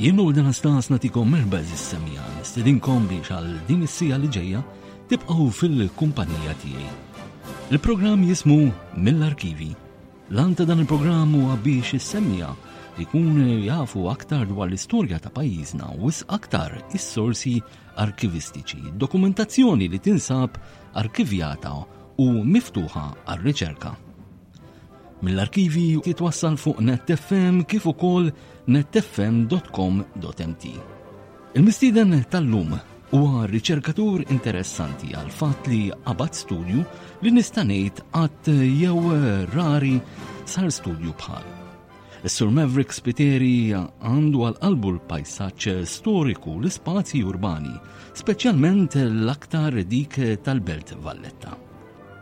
Jien u dan stas natikom merba zissemija, nistedinkom biex għal din is-sija li ġejja tibqgħu fil-kumpanija tiegħi. Il-programm jismu Mill-Arkivi. Lan ta' dan il-programm huwa biex is-semija li kun jafu aktar dwar l-istorja ta' pajjiżna u aktar is-sorsi arkivistiċi, dokumentazzjoni li tinsab arkivjata u miftuħa għal riċerka Mill-arkivi jitwassal fuq netfm kif ukoll netfm.com.mt. Il-mistieden tal-lum huwa riċerkatur interessanti għal fatt li qabad studju li nista' ngħid qatt jew rari sar studju bħal. Is-Sur Maverick Spiteri għandu għal qalbu l-pajsaġġ storiku l-ispazji urbani, speċjalment l-aktar dik tal-Belt Valletta.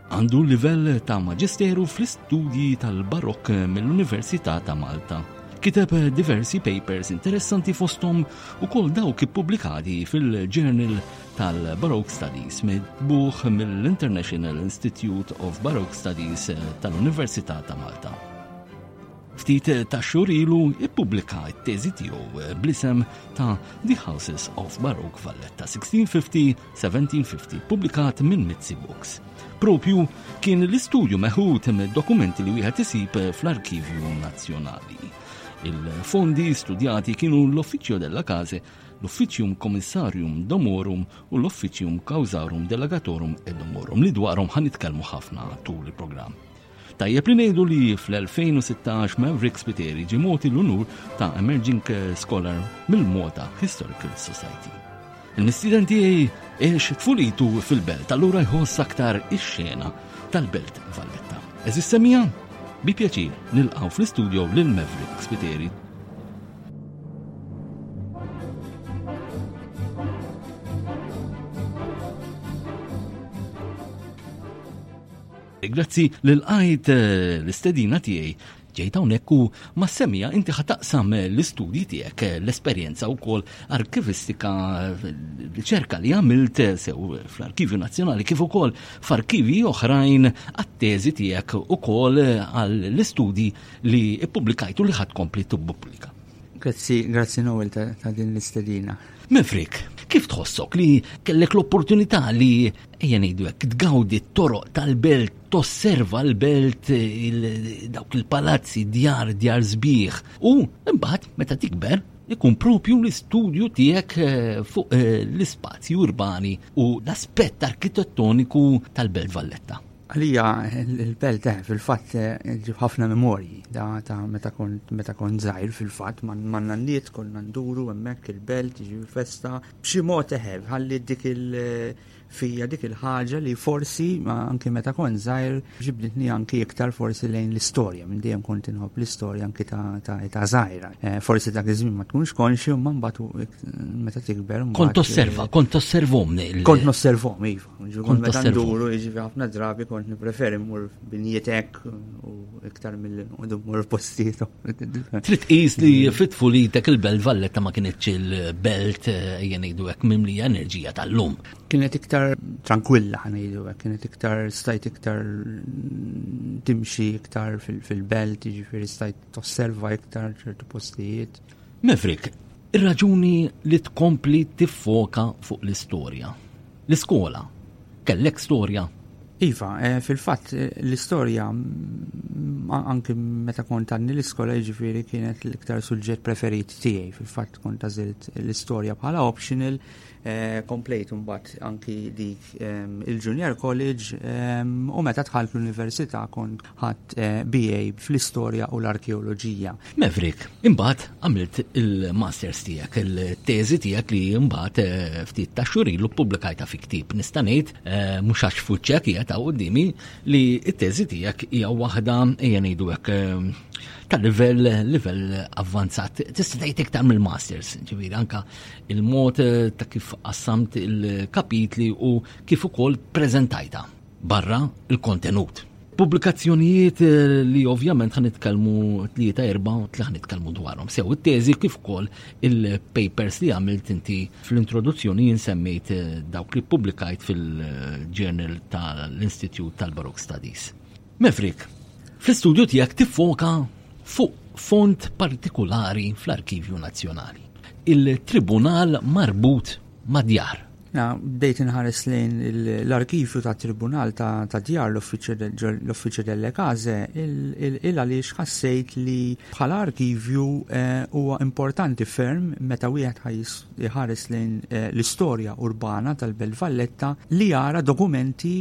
Għandu livell ta' maġisteru fl-istudji tal-barokk mill-Università ta' Malta. Kiteb diversi papers interessanti fosthom ukoll dawk ippubblikati fil-Journal tal-Baroque Studies mitbuħ mill-International Institute of Baroque Studies tal-Università ta' Malta. Ftit ta' xurilu ippubblika t-teżi tiegħu bl-isem ta' The Houses of Baroque Valletta 1650 1750, ppubblikat minn Mizzi Books. Proprju kien l-istudju meħud mid-dokumenti li wieħed isib fl-Arkivju Nazzjonali. Il-fondi studjati kienu l-Officio della Case, l-Officium Commissarium Domorum u l-Officium Causarum Delegatorum Edomorum li dwarhom ħan nitkellmu ħafna tul il-programm. Tajjeb li ngħidu li fl-2016 Maverick Spiteri ġie mogħti l-unur ta' Emerging Scholar mill-Malta Historical Society. Il-mistieden tiegħi għex tfulitu fil-belt allura jħoss aktar ix-xena tal-belt Valletta. Eżis semija? Bi pjaċir nilqgħu fl-istudio lil Maverick Spiteri. Grazzi lil qajt eh, l-istedina tiegħi ġejt hawnhekk u ma semija inti ħataqsam eh, l-istudji tiegħek eh, l-esperjenza wkoll arkivistika ċerka li għamilt sew fl-Arkivju Nazzjonali kif ukoll f'arkivji oħrajn għat-teżi tiegħek ukoll għall-istudji li ppubblikajtu li ħadd kompli tippubblika. Grazzi, grazzi Noel ta' din l-istedina. Mifrik, kif tħossok li kellek l-opportunità li ejja ngħidu hekk, tgawdi t-toroq tal-belt, tosserva l-belt, dawk il-palazzi, djar, djar sbieħ. U mbagħad meta tikber, ikun propju l-istudju tiegħek eh, fuq eh, l-ispazji urbani u l-aspett arkitettoniku tal-belt Valletta. Għalija, il-belt eh, fil-fatt ġib ħafna memorji da ta' meta kont meta kont żgħir fil-fatt man nanniet konna nduru hemmhekk il-belt, ġibi festa, b'xi mod eħel, ħalli dik il- fija dik il-ħaġa li forsi anki meta kont żgħir ġibditni anki iktar forsi lejn l-istorja, minn dejjem kont inħobb l-istorja anki ta' ta' żgħira. Eh, forsi dak iż-żmien ma tkunx konxi u mbagħad meta tikber. Kont osserva, kont osservhom. Kont nosservhom, iva. Kont meta nduru, jiġifieri ħafna drabi kont nippreferi mmur binjiet hekk u iktar milli nqogħdu mmur postijiet. Trid qis li fit-tfulitek il-Belt Valletta ma kinitx il-belt eh, jgħidu hekk mimli enerġija tal-lum. Kienet iktar tranquilla ħanejdu hekk, kienet iktar stajt iktar timxi iktar fil-belt, jiġifieri stajt tosserva iktar ċertu postijiet. Mefrik, ir-raġuni li tkompli tiffoka fuq l-istorja L-iskola, kellek storja? Iva, eh, fil-fatt eh, l-istorja mm, anki meta kont għadni l-iskola jiġifieri kienet l-iktar suġġett preferit tiegħi. Fil-fatt kont għażilt l-istorja bħala optional, eh, komplejt imbagħad anki dik ehm, il-junior college ehm, u meta dħalt l-università kont ħadd eh, BA fl-istorja u l-arkeoloġija. Mevrik, imbagħad għamilt il-masters tiegħek, il-teżi tiegħek li imbagħad eh, ftit ta' xurilu ppubblikajta fi ktib. Nista' ngħid eh, mhux għax fuċċek hija ta' qudiemi li t-teżi tiegħek hija waħda ejja ngħidu hekk ta' livell livell avvanzat. Tista' tgħid iktar mill-masters, ġifieri anka il-mod ta' kif qassamt il-kapitli u kif ukoll preżentajta. barra l-kontenut. Pubblikazzjonijiet eh, li ovvjament ħan nitkellmu tlieta erba' li ħan nitkellmu dwarhom. Sew it-teżi kif ukoll il-papers li għamilt inti fl-introduzzjoni jinsemmejt eh, dawk li publikajt fil-Journal tal-Institute tal-Baroque Studies. Mevrik, fl-istudju tiegħek tiffoka fuq font partikolari fl-Arkivju Nazzjonali. Il-Tribunal marbut madjar. Na, bdejt inħares lejn l-arkivju ta' tribunal ta' djar l-Offiċe delle Case, il għaliex ħassejt li bħala arkivju eh, huwa importanti ferm meta wieħed ħajs iħares lejn eh, l-istorja urbana tal-Belt Valletta li jara dokumenti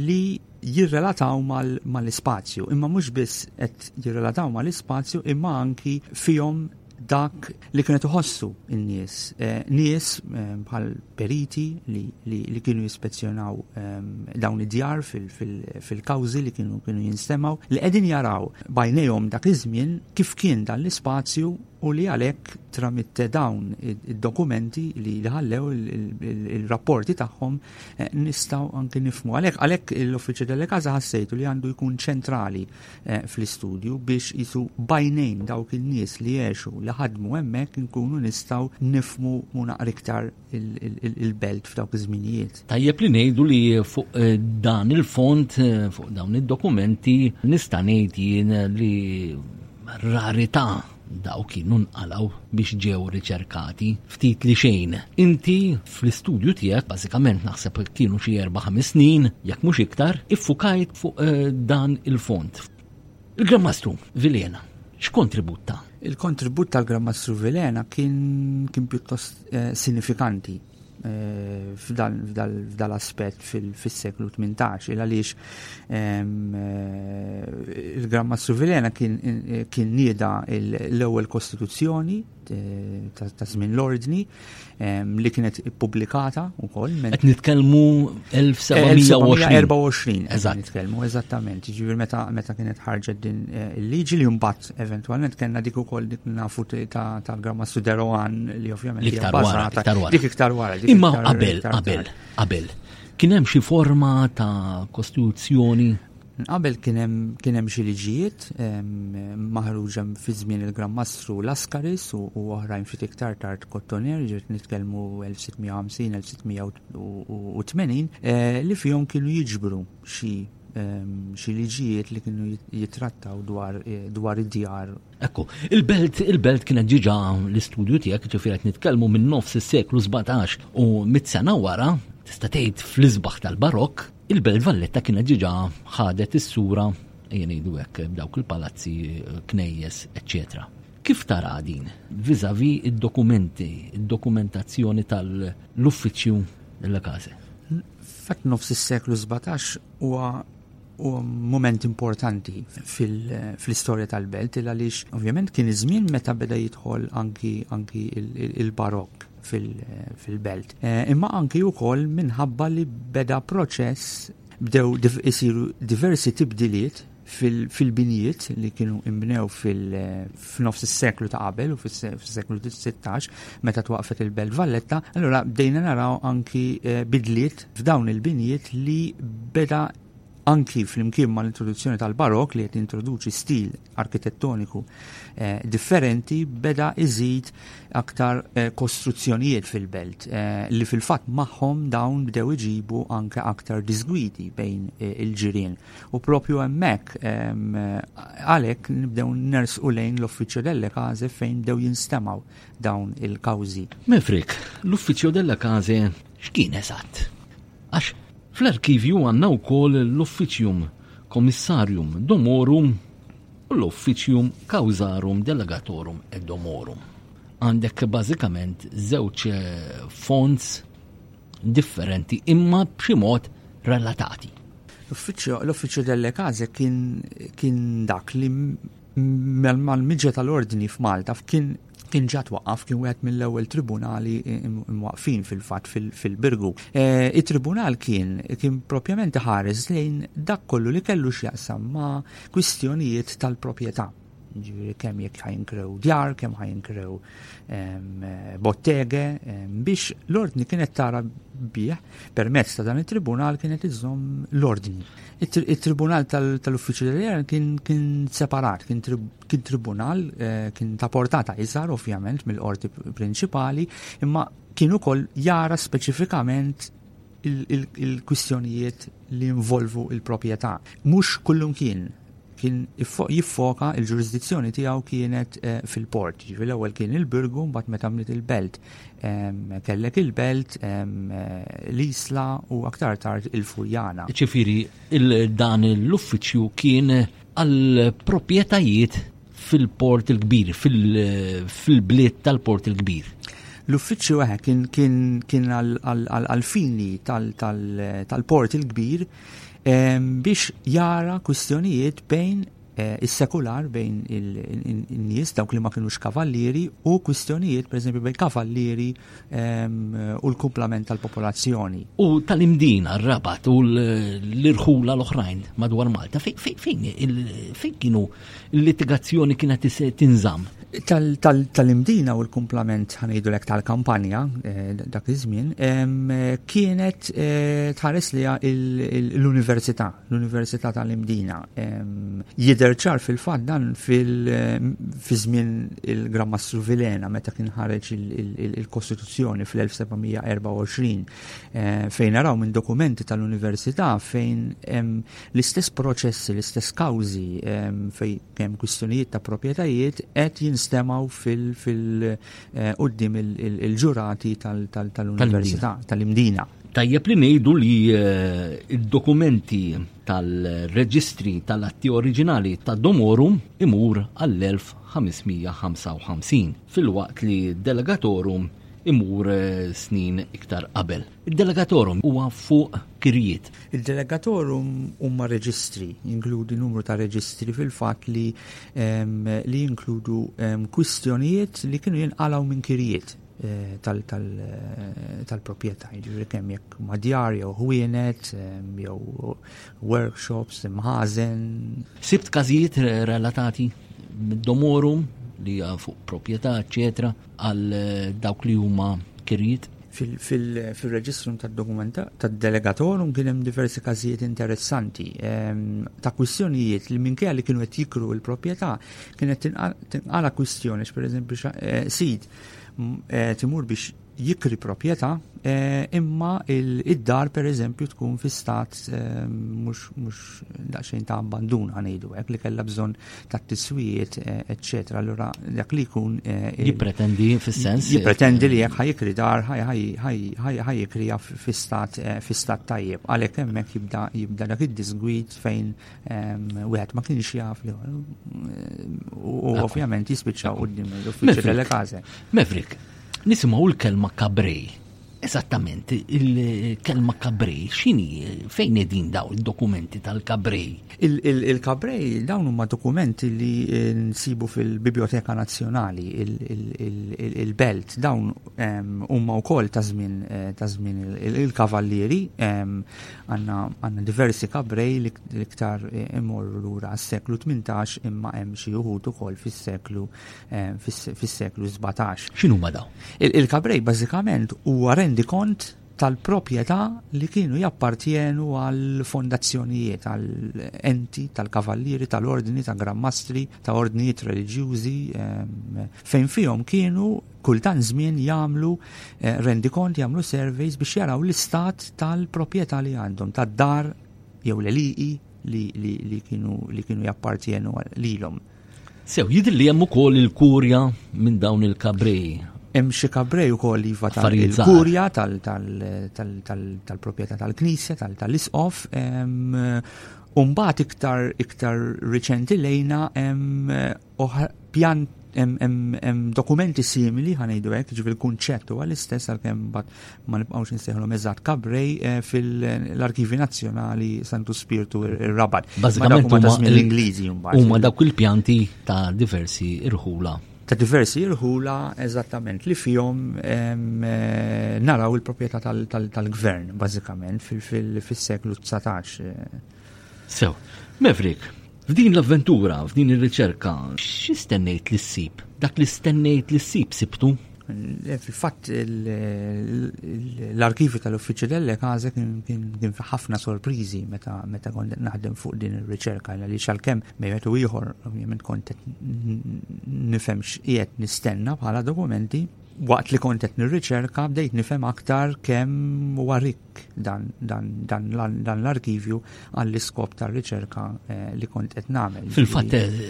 li jirrelataw mal-ispazju, imma mhux biss qed jirrelataw mal-ispazju imma anki fihom dak li kienet iħossu n-nies, eh, nies eh, bħal periti li kienu jispezzjonaw eh, dawn id-djar fil-kawzi li kienu kienu jinstemaw, li qegħdin jaraw bajnejhom dak iż-żmien kif kien dan l-ispazju u li għalhekk tramitte dawn id-dokumenti li ħallew il-rapporti tagħhom nistgħu anke nifmu. Għalhekk għalhekk l-Uffiċċju Delekaza ħassejtu li għandu jkun ċentrali eh, fl-istudju biex jisu bajnejn dawk il-nies li għexu li ħadmu hemmhekk inkunu nistgħu nifmu u naqra iktar il-belt f'dawk iż-żminijiet. Tajjeb li ngħidu li fuq eh, dan il-font eh, fuq dawn id-dokumenti nista' ngħid jien li rarità Dawk kienu nqalgħu biex ġew riċerkati, ftit li xejn. Inti, fl-istudju tiegħek, bażikament naħseb kienu xi erba' ħames snin, jekk mhux iktar, iffukajt fuq eh, dan il-fond. Il-Grammastru Vilena, x'kontribut ta? Il-kontribut tal-Grammastru Vilena kien kien pjuttost eh, sinifikanti. f'dal aspett fis-seklu 18 il għaliex il-Gramma Suvilena kien nieda l-ewwel kostituzzjoni ta' żmien l-ordni li kienet ippubblikata wkoll. Qed nitkellmu 1724. Eżatt. Nitkellmu eżattament. Ġifieri meta kienet ħarġet din il-liġi li mbagħad Eventualment kellna dik ukoll dik nafu ta' gramma Suderoan li ovvjament hija bażata dik iktar wara. Imma qabel qabel qabel kien hemm xi forma ta' kostituzzjoni Qabel kien hemm xi liġijiet maħruġa fi żmien il-Grammastru Laskaris u oħrajn ftit iktar tard Kottoner, ġiet nitkellmu 1650-1680, eh, li fihom kienu jiġbru xi xi liġijiet li kienu jitrattaw dwar eh, id-djar. Ekku, il-belt, il-belt kienet ġiġa l-istudju tiegħek ġifier qed nitkellmu minn nofs is-seklu 17 u mit-sena wara tista' tgħid fl-isbaħ tal-barokk, il-belt Valletta kienet ġiġa ħadet is-sura ejja ngħidu hekk dawk il-palazzi, eh, knejjes, eċċetera. Kif tara din vizavi id-dokumenti, id-dokumentazzjoni tal-uffiċċju l-kazi? Fat nofs is-seklu 17 huwa u moment importanti fil-istorja tal-belt il għaliex ovvjament kien iż-żmien meta beda jidħol anki anki il-barokk fil-belt. Eh, imma anki wkoll minħabba li beda proċess bdew isiru diversi tibdiliet fil-binjiet li kienu imbnew f'nofs is-seklu ta' qabel u fis-seklu 16 meta twaqfet il-Belt Valletta, allura bdejna naraw anki eh, bidliet f'dawn il-binjiet li beda anki fl-imkien ma l-introduzzjoni tal-barok li qed introduċi stil arkitettoniku eh, differenti beda iżid aktar eh, kostruzzjonijiet fil-belt eh, li fil-fatt magħhom dawn bdew iġibu anke aktar disgwidi bejn il-ġirien. U propju hemmhekk għalhekk nibdew nersqu lejn l-Uffiċċju delle Case fejn bdew jinstemgħu dawn il-kawżi. Mefrik, l-Uffiċċju delle Case x'kien eżatt? Għax fl-arkivju għandna wkoll l-Uffiċjum Commissarium Domorum u l-Uffiċjum Causarum Delegatorum et Domorum. Għandek bażikament żewġ fonds differenti imma b'xi mod relatati. L-uffiċċju dellekaze kien, kien dak li mal-miġja tal-ordni f'Malta kien kien ġat waqaf kien wieħed mill-ewwel tribunali mwaqfin fil-fatt fil-Birgu. E, it-tribunal kien kien propjament ħares lejn dak kollu li kellu x'jaqsam ma' kwistjonijiet tal-proprjetà. ġviri kem jek ħajinkrew djar, kem ħajinkrew bottege, biex l-ordni kienet tara bieħ permezz ta' dan il-tribunal kienet iżżom l-ordni. Il-tribunal tal-uffiċu tal-djar kien separat, kien tribunal, eh, kien ta' portata iżar ovvjament mill-qorti prinċipali, imma kienu kol jara speċifikament il-kwistjonijiet li involvu il-proprjetà. Mhux kullumkien kien jiffoka il-ġurisdizzjoni tiegħu kienet eh, fil-port. Ġifieri l-ewwel kien il-Birgu, mbagħad meta mliet il-Belt. Kellek il-Belt, eh, l-Isla u aktar tard il-Furjana. Ġifieri dan l-uffiċċju kien għal proprjetajiet fil-port il-kbir, fil-bliet tal-port il-kbir. L-uffiċċju għek kien kien għal-fini tal-port il-kbir biex jara kwistjonijiet bejn eh, is-sekular bejn il-nies dawk li ma kienux kavallieri u kwistjonijiet pereżempju bejn kavallieri u l-kumplament tal-popolazzjoni. U tal-imdina, r-rabat u l-irħula l-oħrajn madwar Malta, fejn kienu l-litigazzjoni kienet tinżam? Tal-imdina u l-kumplament ħanidu l tal-kampanja eh, dak iż-żmien, kienet eh, tħares li l-università, l-Università tal-Imdina. Jidher ċar fil-fatt dan fi żmien il-Gran Mastru Vilena meta kien ħareġ il-Kostituzzjoni fl-1724 eh, fejn naraw minn dokumenti tal-Università fejn l-istess proċessi, l-istess kawżi fejn kemm kwistjonijiet ta' proprjetajiet qed jinstemaw fil-qudiem eh, il-ġurati tal-Università tal-Imdina. Tajjeb li ngħidu li eh, d-dokumenti tal-reġistri tal-atti oriġinali ta' Domorum imur għall-1555 fil-waqt li Delegatorum imur eh, snin iktar qabel. Id-Delegatorum huwa fuq kirjiet. Il-Delegatorum huma reġistri, jinkludi numru ta' reġistri fil-fatt li ehm, li jinkludu ehm, kwistjonijiet li kienu jinqalaw minn kirjiet. Eh, eh, tal-propieta, ġifri kemm jekk madjar jew ħwienet eh, jew workshops, imħazen. Sibt każijiet relatati mid-domorum li fuq propieta, eċetera, għal dawk li huma kirjiet fil-reġistru tad-dokumenta tad-delegatorum kien hemm diversi każijiet interessanti ehm, ta' kwistjonijiet li minkejja li kienu qed jikru l-proprjetà kienet tinqala kwistjoni pereżempju eh, sid qed imur biex jikri proprjetà eh, imma id-dar per eżempju tkun fi stat eh, mhux daqsxejn ta' abbandun ħanejdu hekk li kellha bżonn ta' tiswijiet eh, eċċetera allura dak li jkun jippretendi fis-sens jippretendi li jekk ħajkri dar ħajkri fi stat tajjeb għalhekk hemmhekk jibda jibda dak id-disgwid fejn Wieħed ma kienx jaf li u ovvjament jispiċċaw qudiem l-uffiċċju tal-kaza. Mevrik, nisimgħu l-kelma kabrej. Eżattament, il-kelma kabrej, xini, fejn edin daw il-dokumenti tal-kabrej? Il-kabrej, dawn huma dokumenti li eh, nsibu fil-Biblioteka Nazzjonali, il-Belt, dawn huma wkoll ta' żmien eh, il-kavallieri, Għandna diversi kabrej li iktar imorru lura għas-seklu 18 imma hemm xi wħud ukoll fis-seklu fis-seklu 17. X'inhuma dawn? Il-kabrej bażikament huwa rendikont tal-proprjetà li kienu jappartjenu għal fondazzjonijiet, għal enti tal-kavallieri, tal-ordni, ta' grammastri, ta' ordnijiet reliġjużi, fejn fihom kienu kull tant żmien jagħmlu eh, rendikont, jagħmlu surveys biex jaraw l-istat tal-proprjetà li għandhom, tad-dar jew l-eliqi li kienu jappartjenu lilhom. Sew, jidri li hemm ukoll il-kurja minn dawn il-kabrej. Hemm xi kabrej ukoll iva tal-kurja tal-proprjetà tal-knisja, tal-isqof. Umbat iktar iktar riċenti lejna hemm pjan hemm dokumenti simili ħa ngħidu hekk, ġifier il-kunċett huwa l-istess għalkemm mbagħad ma nibqgħux insejħulhom eżatt kabrej eh, fil-Arkivi Nazzjonali Santu Spirtu ir-Rabat. Bażikament huma ta' żmien l-Ingliżi mbagħad. Huma dawk il-pjanti ta' diversi irħula ta' diversi irħula eżattament li fihom eh, naraw il-proprjetà tal-gvern bażikament fil-seklu 19. Eh. Sew, Mevrik, F'din l-avventura, f'din ir-riċerka, xi stennejt li ssib? Dak li stennejt li ssib sibtu? Fil-fatt l-arkivi tal-Uffiċċju Delle Kaza kien fi ħafna sorpriżi meta kont naħdem fuq din ir-riċerka li xalkemm mejmet u ieħor ovvjament kont qed nifhem x'qiegħed nistenna bħala dokumenti waqt li kont qed nirriċerka bdejt nifhem aktar kemm huwa rikk dan l-arkivju għall-iskop tar-riċerka eh, li kont qed nagħmel. Fil-fatt eh,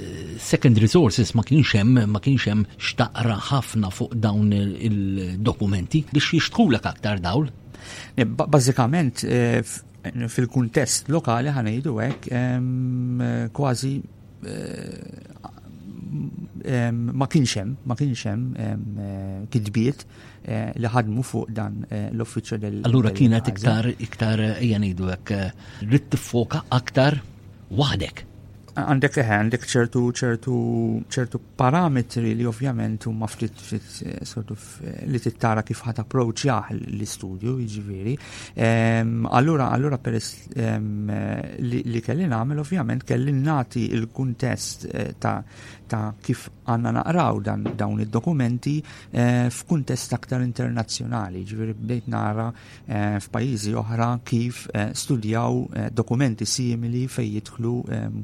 second resources ma kienx hemm ma kienx hemm xtaqra ħafna fuq dawn il-dokumenti biex jixtħulek aktar dawl. Eh, bażikament fil-kuntest lokali ħanejdu hekk ehm, kważi ma kienx hemm, ma kienx hemm eh, kitbiet eh, li ħadmu fuq dan eh, l-uffiċċju del. Allura kienet iktar iktar eh, janidu hekk li tiffoka aktar waħdek. Għandek eħe, għandek ċertu ċertu ċertu parametri li ovvjament huma ftit sortu li tittara kif ħat approach jaħ l-istudju, jiġifieri. Ehm, allura allura peress ehm, li kelli nagħmel ovvjament kelli nagħti il-kuntest ta' ta' kif għanna naqraw dan dawn id-dokumenti Eh, f'kuntest aktar internazzjonali, ġifieri bdejt nara eh, f'pajjiżi oħra kif eh, studjaw dokumenti simili fejn jidħlu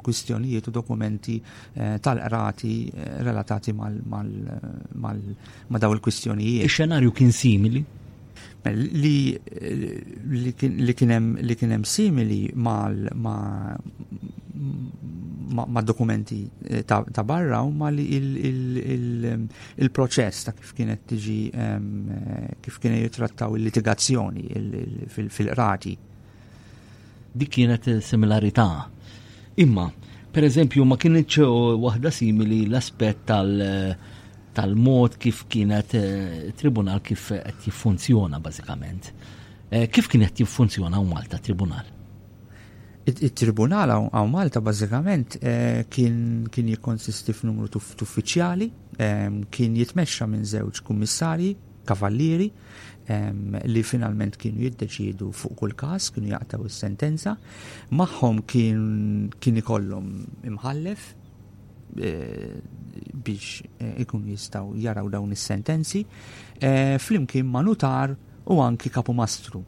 kwistjonijiet u dokumenti tal-qrati relatati ma' daw il-kwistjonijiet. Ix-xenarju kien simili? li li kienem li kienem simili ma ma dokumenti eh, ta' barra u ma li il-proċess ta' kif kienet tiġi eh, kif kienet jitrattaw il-litigazzjoni fil-qrati. Dik kienet similarità. Imma, per eżempju, ma kienieċ waħda simili l-aspett tal- tal-mod kif kienet eh, tribunal kif qed jiffunzjona bażikament. Eh, kif kien qed jiffunzjona Malta tribunal? Il-tribunal għaw Malta bażikament eh, kien jikkonsisti f'numru tuffiċjali, kien jitmexxa minn żewġ kummissarji kavallieri li finalment kienu jiddeċidu fuq kull każ, kienu jaqtaw is-sentenza, magħhom kien kien ikollhom imħallef e, biex e, ikun jistaw jaraw dawn is-sentenzi, e, flimkien ma' nutar u anki kapumastru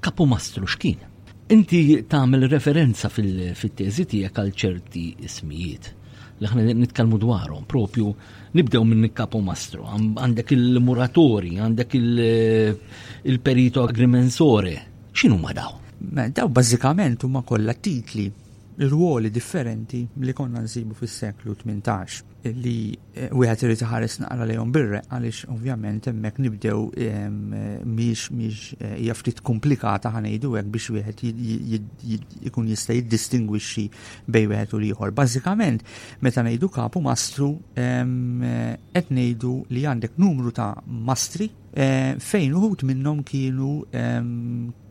Kapumastru x'kien? Inti tagħmel referenza fit-teżi tiegħek għal ċerti ismijiet li aħna nitkellmu dwarhom, propju nibdew minn kapo mastro, għandek il-muratori, għandek il-perito agrimensore, xinu ma daw? Daw bażikament huma kollha titli, ruoli differenti li konna nsibu fis-seklu 18. li eh, wieħed irid iħares naqra lejhom birre għaliex ovvjament hemmhekk nibdew miex miex eh, hija ftit komplikata ħanejdu hekk biex wieħed ikun jista' jiddistingwixxi bejn wieħed u ieħor. Bażikament meta ngħidu kapu mastru eh, qed ngħidu li għandek numru ta' mastri fejn uħud minnhom kienu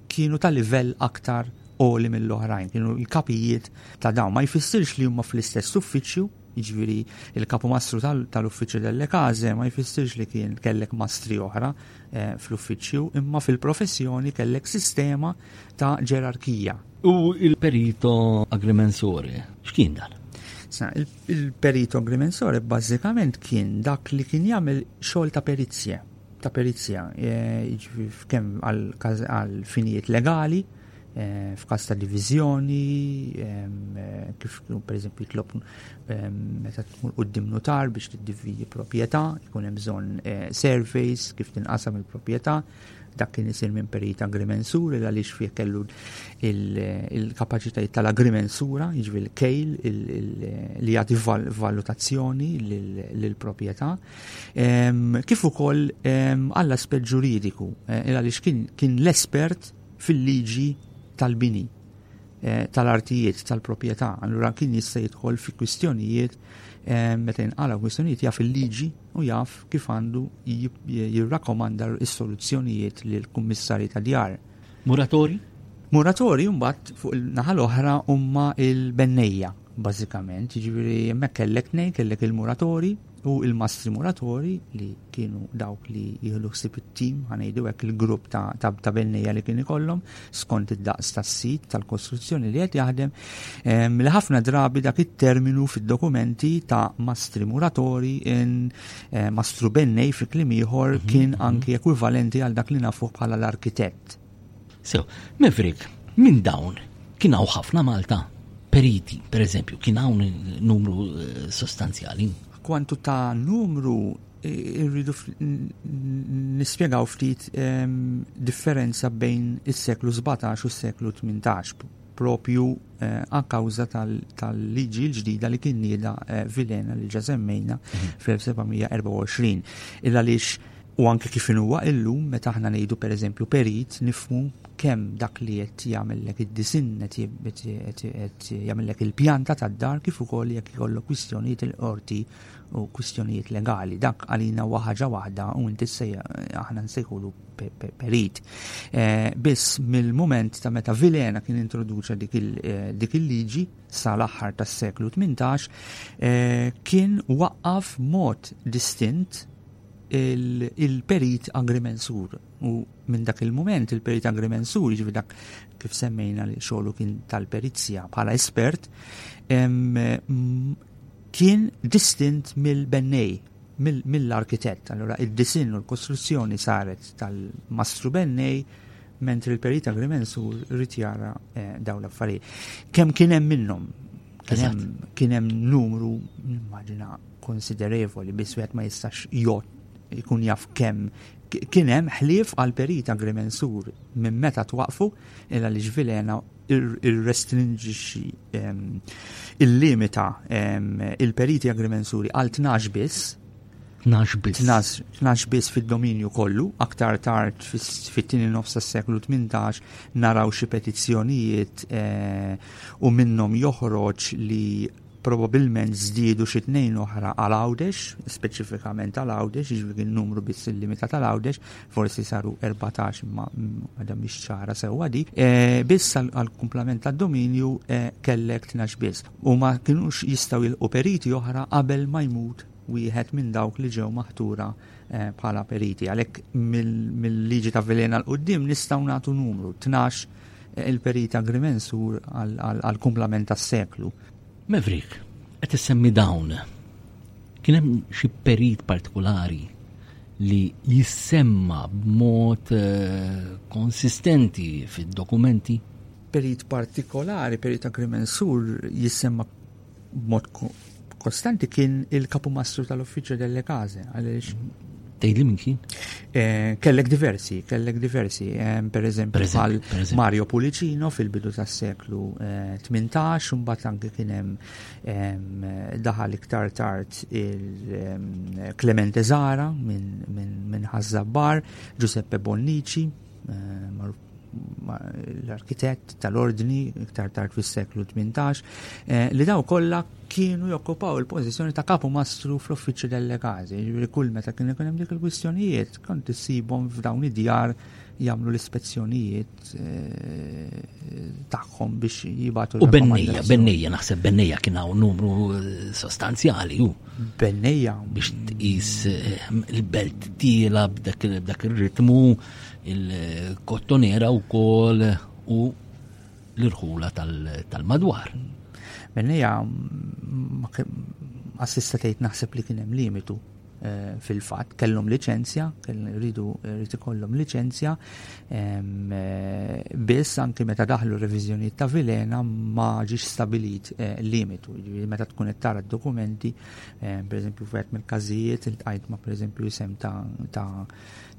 kienu ta' livell aktar oli mill-oħrajn, kienu l-kapijiet ta' dawn. Ma jfissirx li huma fl-istess uffiċċju, Jiġifieri il-kapumastru tal-uffiċċju delle case ma jfissirx li kien kellek mastri oħra fl-uffiċċju imma fil-professjoni kellek sistema ta' ġerarkija. U l-perito agrimensore x'kien dan? Il-perito agrimensore bażikament kien dak li kien jagħmel xogħol ta' perizja ta' perizja kemm għal finijiet legali Eh, f'każ ta' diviżjoni, eh, kif pereżempju jitlob eh, meta tkun qudiem notar biex tiddividi proprjetà, jkun hemm bżonn surveys kif tinqasam il-proprjetà, dak kien isir minn perit agrimensur il għaliex fih kellu il-kapaċitajiet tal-agrimensura, jiġri l-kejl li jagħti valutazzjoni lill-proprjetà. Kif ukoll għall-aspett ġuridiku, il għaliex kien l-espert fil-liġi tal-bini, eh, tal-artijiet, tal-proprjetà. Allura kien jista' jidħol fi kwistjonijiet eh, meta jinqala kwistjonijiet jaf il-liġi u jaf kif għandu jirrakkomanda s-soluzzjonijiet lil kummissarji ta' djar. Muratori? Muratori mbagħad fuq il-naħa l-oħra huma il-bennejja bażikament, jiġifieri hemmhekk kellek nej, kellek il-muratori, U il-mastri muratori li kienu dawk li jieħdu ħsib it-tim, ħanejdu hekk il-grupp ta', ta, ta bennija li kien ikollhom skont id-daqs tas-sit tal-kostruzzjoni li qed jaħdem, ehm, li ħafna drabi dak it-terminu fid-dokumenti ta' mastri muratori in eh, mastru bennej fi kliem ieħor mhm, kien mhm. anki ekwivalenti għal dak li nafuh bħala l-arkitett. Sew, Mevrik, minn dawn kien hawn ħafna Malta periti, per eżempju, kien hawn numru eh, sostanzjali. Kwantu ta' numru eh, irridu nispjegaw ftit ehm, differenza bejn is-seklu 17 u s-seklu 18 proprju a kawża tal-liġi l-ġdida li kien nieda Vilena li ġa semmejna fl-1724. Illa lix u anke kif huwa illum meta aħna ngħidu pereżempju perit nifmu kemm dak li qed jagħmellek id-disinn qed jagħmellek il-pjanta tad-dar kif ukoll jekk jkollok kwistjonijiet il-qorti u kwistjonijiet legali. Dak għalina huwa ħaġa waħda u inti aħna nsejħulu perit. Eh, biss mill-moment ta' meta Vilena kien introduċa dik eh, il-liġi sal-aħħar tas-seklu 18 eh, kien waqqaf mod distint il-perit agrimensur. U minn dak il-moment il-perit agrimensur, ġivi dak kif semmejna li xogħlu kien tal-perizja bħala espert, kien distint mill-bennej, mill-arkitett. Allura id-disinn u l-kostruzzjoni saret tal-mastru bennej, mentri l-perit agrimensur rrid jara eh, dawn l-affarijiet. Kemm kien hemm minnhom? Kien hemm numru, nimmaġina, konsiderevoli, biss wieħed ma jistax jott ikun jaf kemm kien hemm ħlief għal perit agrimensur minn meta twaqfu illa li ġvilena irrestrinġixxi il-limita il-periti agrimensuri għal 12 biss. 12 biss. 12 biss fid-dominju kollu, aktar tard fit-tieni nofs tas-seklu 18 naraw xi petizzjonijiet eh, u minnhom joħroġ li Probabbilment żdiedu xi tnejn oħra għal Għawdex, speċifikament għal Għawdex, jiġifieri kien numru biss illimitat għal Għawdex, forsi saru erbatax imma għadha mhix ċara sewwa di. Biss għall-kumplament tad-dominju kellek tnax biss u ma kinux jistgħu jilqu periti oħra qabel ma jmut wieħed minn dawk li ġew maħtura bħala periti. Għalhekk mill-liġi ta' Vilhena 'l quddiem nistgħu nagħtu numru tnax Il-Perit Agrimensur għall-kumplament tas-seklu. Mevrik, qed issemmi dawn. Kien hemm xi perit partikolari li jissemma b'mod eh, konsistenti fid-dokumenti? Perit partikolari, perit agrimensur, jissemma b'mod kostanti kien il-kapumastru tal-Uffiċċju delle Case għaliex Tgħidli minn kien? Eh, kellek diversi, kellek diversi, eh, per eżempju bħal Mario Pulicino fil-bidu tas-seklu 18, eh, mbagħad anke kien hemm daħal iktar tard il-Clemente Zara minn Ħazzabbar, Giuseppe Bonnici, magħruf l-arkitett tal-ordni iktar tard fis-seklu 18 eh, li daw kollha kienu jokkupaw il-pożizzjoni ta' kapu mastru fl-uffiċċju delegazi. Ġifieri kull meta kien ikun hemm dik il-kwistjonijiet kont issibhom f'dawn id-djar jagħmlu l-ispezzjonijiet eh, tagħhom biex jibatu. U bennija, bennija, naħseb bennija kien hawn numru eh, sostanzjali u. Bennija. Biex tqis eh, il-belt tiela b'dak ir-ritmu il-kottonera u kol u l-irħula tal-madwar. Minnija, assista tgħid naħseb li kien hemm limitu eh, fil-fatt kellhom liċenzja, rridu rrid ikollhom liċenzja, eh, biss anki meta daħlu reviżjonijiet ta' Vilena ma ġiex stabilit eh, limitu, jiġifieri meta tkun qed tara dokumenti, pereżempju wieħed mill-każijiet intqajt ma pereżempju isem ta'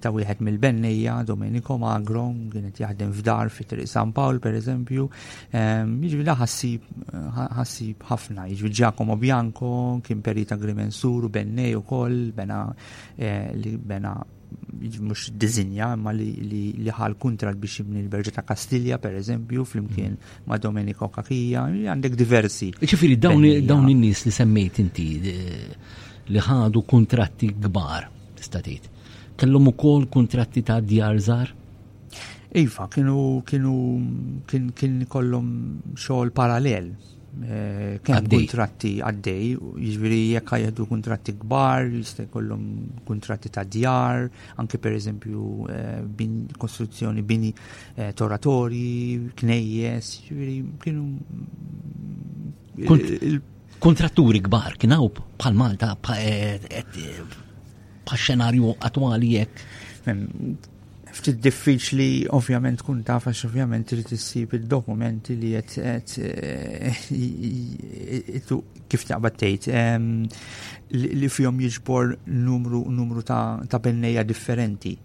ta' wieħed mill-bennejja Domenico Magro, kien qed jaħdem f'dar fi Triq San Pawl pereżempju, ehm, jiġri da ħassib ħassib ħafna, jiġri Giacomo Bianco kien perit agrimensur u bennej ukoll bena eh, li bena mux dizinja imma li ħal kontrat biex jibni l-Berġa ta' Kastilja per eżempju flimkien mm. ma' Domenico Kakija għandek diversi. Ċifiri dawn in-nies li semmejt inti eh, li ħadu kontratti kbar Tista' tgħid. Kellhom ukoll kuntratti ta' djar żgħar? Iva, kienu kienu kien kien kollhom xogħol parallel. Eh, kemm kuntratti għaddej, jiġri jekk jieħdu kuntratti kbar, jista' jkollhom kuntratti ta' djar, anke pereżempju eh, kostruzzjoni bini eh, toratori, knejjes, jiġri kienu Kuntratturi kbar kien hawn bħal Malta bħal xenarju attwali jekk. Ftit diffiċli ovvjament tkun taf għax ovvjament trid issib id-dokumenti li qed kif taqbad tgħid li fihom jiġbor numru numru ta' bennejja differenti.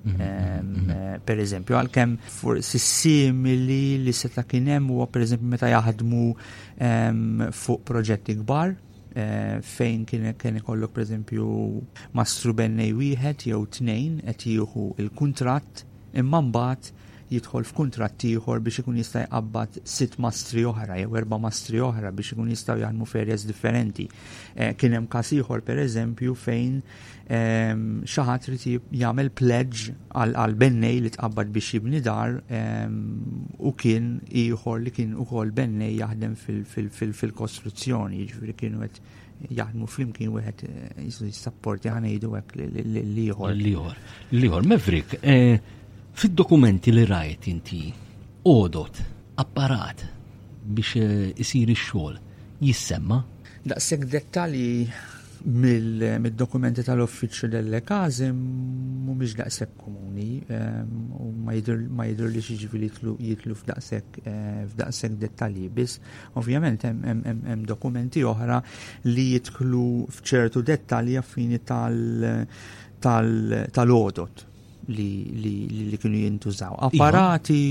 Per eżempju, għalkemm forsi simili li seta' kien hemm huwa per eżempju meta jaħdmu fuq proġetti kbar eh, fejn kien ikollok pereżempju mastru bennej wieħed jew tnejn qed jieħu il-kuntratt imma mbagħad jidħol f'kuntratt ieħor biex ikun jista' jqabbad sitt mastri oħra jew erba' mastri oħra biex ikun jistgħu jaħdmu ferjes differenti. Eh, kien hemm każ ieħor pereżempju fejn xi ħadd irid jagħmel pledge għal bennej li tqabbad biex jibni dar u kien ieħor li kien ukoll bennej jaħdem fil-kostruzzjoni, jiġifieri kienu qed jaħdmu flimkien wieħed eh, jissapporti ħanejdu hekk l-ieħor. L-ieħor. L-ieħor, Mevrik, eh, fid-dokumenti li rajt inti odot apparat biex eh, isir ix-xogħol jissemma Daqshekk dettalji mid-dokumenti tal-Uffiċċju delle Case mhumiex daqshekk komuni u ma jidhirlix jiġifieri jidħlu f'daqshekk dettalji. Biss, ovvjament, hemm dokumenti oħra li jidħlu f'ċertu dettalji għall-fini tal-għodod. li kienu jintużaw. Iva. Apparati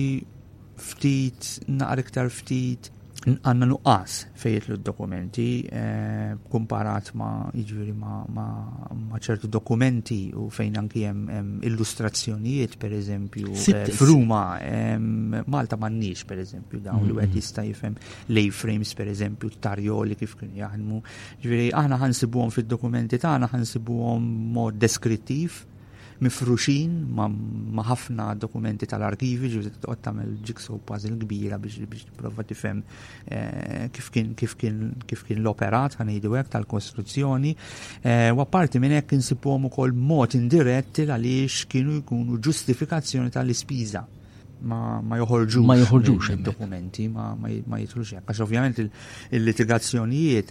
ftit, naqar iktar ftit, għanna nuqqas fejtlu d-dokumenti eh, kumparat ma iġviri ma ċertu dokumenti u fejn anki hemm illustrazzjonijiet per eżempju eh, fruma Malta m'għandniex per eżempju dawn li wieħed mm-hmm. jista' jifhem l-A-frames per eżempju tarjoli kif kienu jaħdmu. Ġifieri aħna ħansibuhom fid-dokumenti tagħna ħansibuhom mod deskrittiv mifruxin ma' ħafna dokumenti tal-arkivi ġifieri tqgħod tagħmel jigsaw puzzle kbira biex tipprova tifhem eh, kif kien kif kien kif kien l-operat ħan ngħidu hekk tal-kostruzzjoni. Eh, u apparti minn hekk insibuhom ukoll mod indiretti għaliex kienu jkunu ġustifikazzjoni tal-ispiża ma joħorġux. Ma joħorġux dokumenti, ma jitrux hekk. Għax ovvjament il-litigazzjonijiet,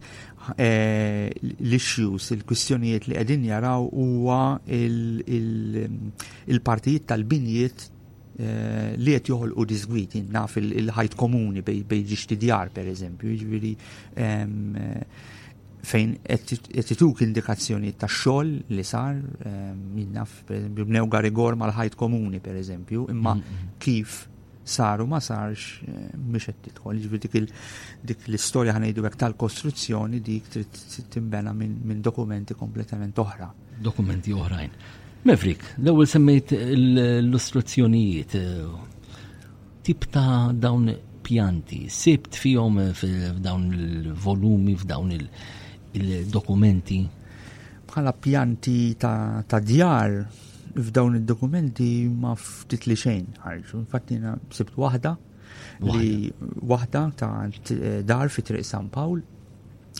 eh, l-issues, il-kwistjonijiet li qegħdin jaraw huwa il-partijiet tal-binjiet eh, li qed joħolqu disgwiti naf il-ħajt komuni bej ġixtidjar per eżempju, jiġifieri ehm, fejn qed ituk indikazzjoni ta' xogħol li sar ehm, naf bibnew garigor mal-ħajt komuni, per eżempju, imma mm-hmm. kif saru ma sarx eh, mhux qed tidħol. Jiġifieri dik l-istorja ħanejdu hekk tal-kostruzzjoni dik trid timbena minn dokumenti kompletament oħra. Dokumenti oħrajn. Mevrik, l-ewwel semmejt l-illustrazzjonijiet eh, Tip ta' dawn pjanti sibt fihom f'dawn il-volumi, f'dawn il-dokumenti? Bħala pjanti ta' djar f'dawn id-dokumenti ma ftit li xejn ħarġu. Infatti jiena sibt waħda li waħda ta' dar fi Triq San Pawl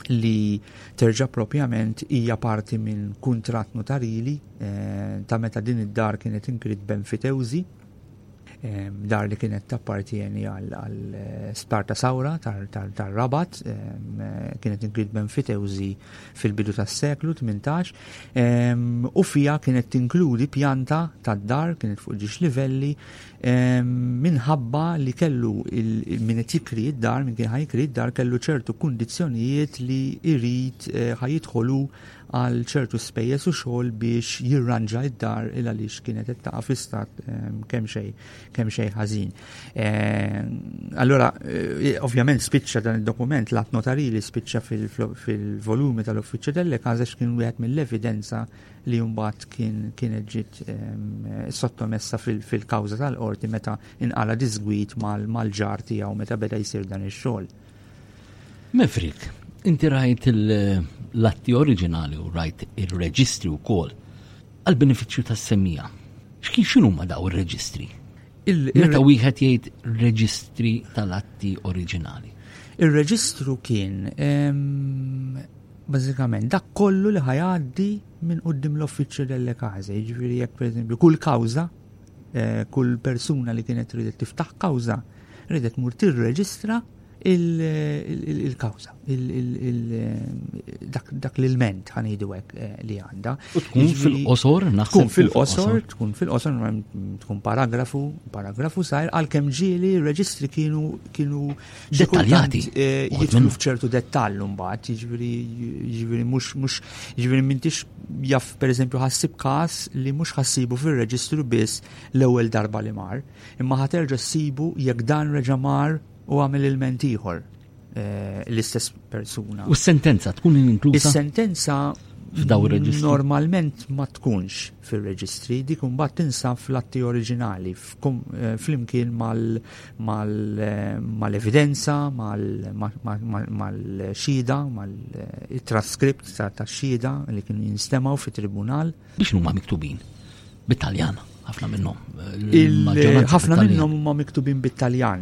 li terġa' propjament hija parti minn kuntratt notarili eh, ta' meta din id-dar kienet inkrit benfitewżi dar li kienet tappartieni għal eh, sptar ta' sawra tar-rabat, kienet ingrid ben fitewzi fil-bidu tas seklu 18, u fija kienet tinkludi pjanta tad dar, kienet fuq ġiex livelli, minħabba li kellu minn qed jikri id-dar, minn kien ħajkri id-dar kellu ċertu kundizzjonijiet li jrid eh, ħajidħolu għal ċertu spejjeż u xogħol biex jirranġa id-dar il għaliex kienet qed taqa' fi stat ehm, kemm xejn kemm xejn ħażin. Ehm, allora, eh, ovvjament spiċċa dan id-dokument lat notarili spiċċa fil-volumi tal-Uffiċċju delle Kaza x'kien wieħed mill-evidenza li mbagħad kien kienet ġiet ehm, sottomessa fil-kawża tal-qorti meta inqala disgwit mal-ġar tiegħu meta beda jsir dan ix-xogħol. Mevrik, inti rajt l-atti oriġinali u rajt il-reġistri u kol għal-beneficju tas semija X'kien xinu ma daw il-reġistri? Meta wieħed jgħid reġistri tal-atti oriġinali. Il-reġistru kien bażikament dak kollu li ħajaddi minn qudiem l-offiċċju delle kaze, jiġifieri jekk pereżempju kull kawża Eh, kull persuna li kienet ridet tiftaħ kawza, ridet mur tirreġistra il-kawza, dak l-ilment ħanidu għek eh, li għanda. Tkun fil-qosor, naħseb. Tkun fil-qosor, tkun fil-qosor, tkun paragrafu, paragrafu sajr, għal-kem ġili reġistri kienu kienu dettaljati. Eh, jitlu fċertu dettall mbagħad, jiġifieri jiġifieri mhux mhux jiġifieri m'intix jaf pereżempju ħassib każ li mhux ħassibu fir-reġistru biss l-ewwel darba li mar, imma ħaterġa ssibu jekk dan reġa' mar u għamel ilment ieħor eh, l-istess persuna. U s-sentenza tkun inkluża? Is-sentenza f'daw reġistru Normalment ma tkunx. fir-reġistri, dik imbagħad tinsab fl-atti oriġinali flimkien mal-evidenza, mal-xhieda, mal-traskript tax-xhieda li kienu jinstemgħu fit-tribunal. Biex huma miktubin bit-Taljan, ħafna minnhom. Ħafna minnhom huma miktubin bit-Taljan,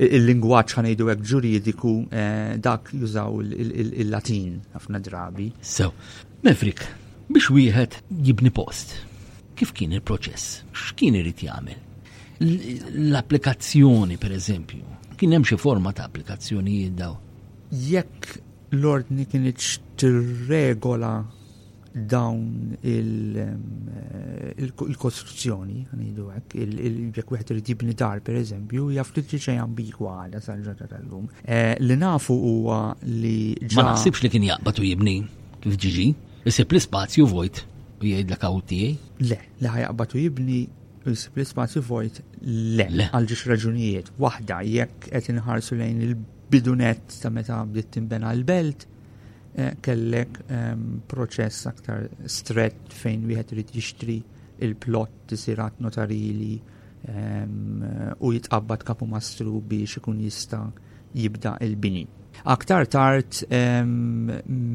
il-lingwaġġ ħa ngħidu hekk ġuridiku eh, dak jużaw il-Latin ħafna drabi. Sew, Mefrik, biex wieħed jibni post, kif kien il-proċess? X'kien irid jagħmel? L-applikazzjoni, per eżempju, kien hemm xi forma ta' applikazzjonijiet daw? Jekk l-ordni kienet tirregola dawn il-kostruzzjoni, għanidu għek, il-bjek wieħed irid jibni dar, per eżempju, jaf li t-ċej ambigwa għada sal-ġodda tal-lum. Eh, li nafu huwa li ġa. Ma naħsibx li kien jaqbatu jibni kif ġiġi, jisib l-spazju vojt u jgħid l tiegħi. Le, li ħajaqbatu jibni jisib l-spazju vojt le, għal ġiex raġunijiet. Waħda, jekk qed inħarsu lejn il-bidunet ta' meta bdiet timbena l-belt, eh, kellek ehm, proċess aktar strett fejn wieħed irid jixtri il-plot tisirat notarili ehm, u jitqabbad kapu mastru biex ikun jista' jibda il-bini. Aktar tard ehm,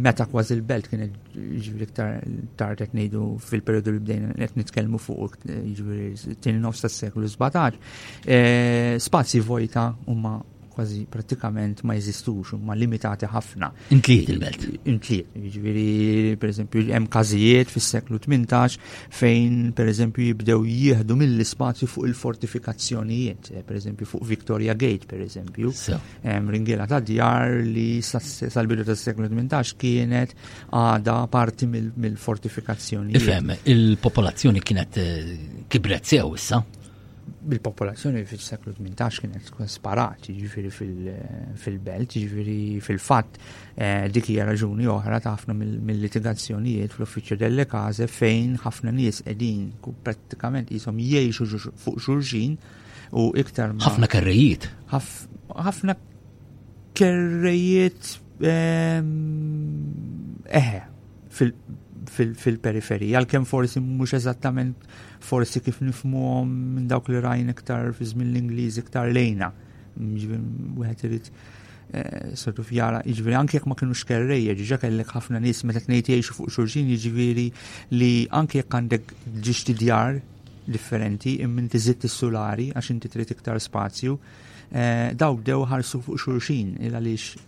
meta kważi l-belt kienet ġifieri iktar tard qed ngħidu fil-perjodu li bdejna qed nitkellmu fuq ġifieri tin nofs tas-seklu 17, eh, spazji vojta huma kważi pratikament ma jeżistux, ma limitati ħafna. Intliet il-belt. Intliet, ġviri, per eżempju, hemm każijiet fis-seklu 18 fejn, per eżempju, jibdew jieħdu mill-ispazju fuq il-fortifikazzjonijiet, eh, per eżempju, fuq Victoria Gate, per eżempju, ringiela ta' djar li sal-bidu tas-seklu 18 kienet għada parti mill-fortifikazzjonijiet. Ifhem, il-popolazzjoni kienet eh, kibret sew issa. bil-popolazzjoni fil-seklu 18 kienet tkun sparat, ġifiri fil-belt, ġifiri fil-fat, eh, dik hija raġuni oħra ta' ħafna mill-litigazzjonijiet fl-uffiċċju delle kaze fejn ħafna nies qegħdin prattikament jisom jgħixu fuq xulxin u iktar ħafna kerrejiet. ħafna kerrejiet ehm, eħe, fil-periferi, għalkemm forsi mhux eżattament forsi kif nifmuhom minn dawk li rajn iktar fi żmien l-Ingliż iktar lejna. Wieħed irid eh, sortu fjara, jiġifieri anke jekk ma kienu xkerrejja, ġiġa kellek ħafna nies meta tnejt jgħixu fuq xulxin jiġifieri li anke jekk għandek ġiġti djar differenti immin tiżid is-sulari għax inti trid iktar spazju, eh, daw dew ħarsu fuq xulxin il għaliex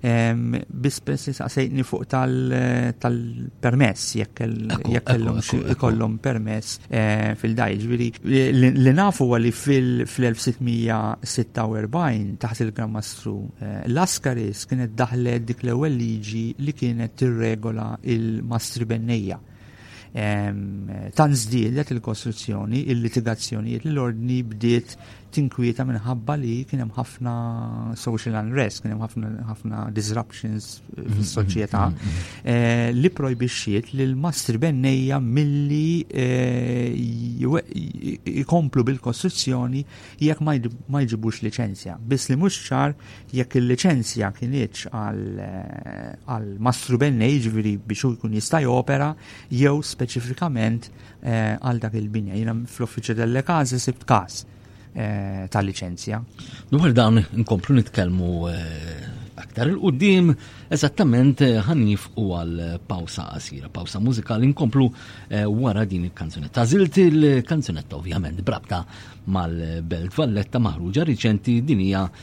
Biss biss saqsejtni fuq tal-permess, jekk kellhom ikollhom permess fil-dajġ. Ġviri, li nafu għalli fil-1646 taħt il-Gran Mastru Laskaris kienet daħlet dik l-ewwel liġi li kienet tirregola il-mastri bennejja. Tan żdiedet il-kostruzzjoni, il-litigazzjonijiet l-ordni bdiet tinkwieta minħabba li kien hemm ħafna social unrest, kien hemm ħafna disruptions mm-hmm. fis-soċjetà mm-hmm. eh, li projbixxiet li l-mastri bennejja milli eh, jkomplu bil-kostruzzjoni jekk ma jġibux liċenzja. Biss li mhux ċar jekk il-liċenzja kienieċ għal eh, mastru bennej ġifieri biex hu jkun jista' jopera jew speċifikament Eh, għal dak il-binja. Jina fl-Uffiċċju delle Kazi sibt każ eh, ta' liċenzja. Dwar dan nkomplu nitkellmu eh, aktar il-qoddim, eżattament ħanif u għal pawsa qasira, pawsa mużikali nkomplu wara din il-kanzunetta. Zilt il-kanzunetta ovvjament brabta mal-Belt Valletta maħruġa riċenti dinija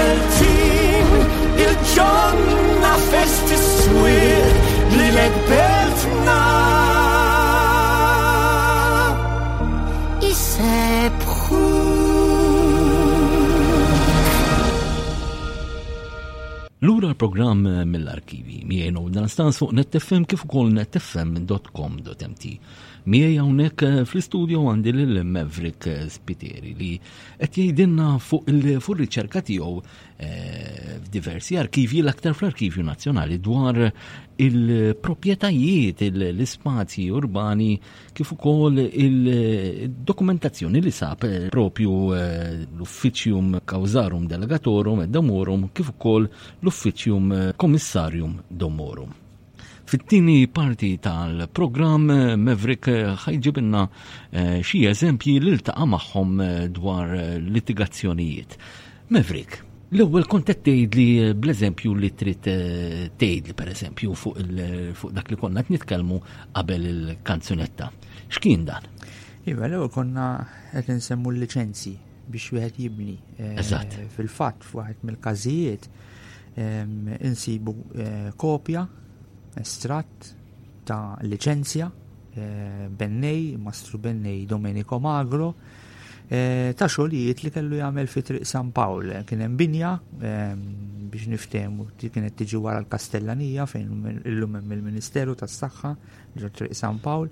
Il-tim il-ġonna fest is-swir li l-ekbeltna. Isebħu. Lura l-programm eh, mill-arkivi miegħu dan stans fuq nettifem kif ukoll nettifem.com.mt. Miegħi hawnhekk eh, fl-istudio għandi lil Maverick eh, Spiteri li qed jgħidilna fuq il-riċerka tiegħu eh, f'diversi arkivji l-aktar fl-Arkivju Nazzjonali dwar il-proprjetajiet, l-ispazji urbani kif ukoll il-dokumentazzjoni li sab eh, propju eh, l-Uffiċjum Causarum Delegatorum Domorum kif ukoll l-Uffiċjum Commissarium Domorum. Fit-tieni parti tal-programm Maverick ħajġibilna eh, xi eżempji li ltaqa' magħhom eh, dwar eh, litigazzjonijiet. Maverick, L-ewwel kont qed tgħidli eh, bl-eżempju li trid eh, tgħidli pereżempju fuq eh, fuq dak li konna qed nitkellmu qabel il-kanzunetta. X'kien dan? Iva, l-ewwel konna qed insemmu l-liċenzji biex wieħed jibni. Eżatt. Fil-fatt fuq mill-każijiet Insibu kopja, estratt ta' liċenzja Bennej, Mastru Bennej Domenico Magro, Eh, ta' xogħlijiet li kellu jagħmel fi Triq San Pawl. Kien hemm binja ehm, biex niftehmu li kienet tiġi wara l-Kastellanija fejn illum hemm il-Ministeru tas-Saħħa ġo Triq San Pawl.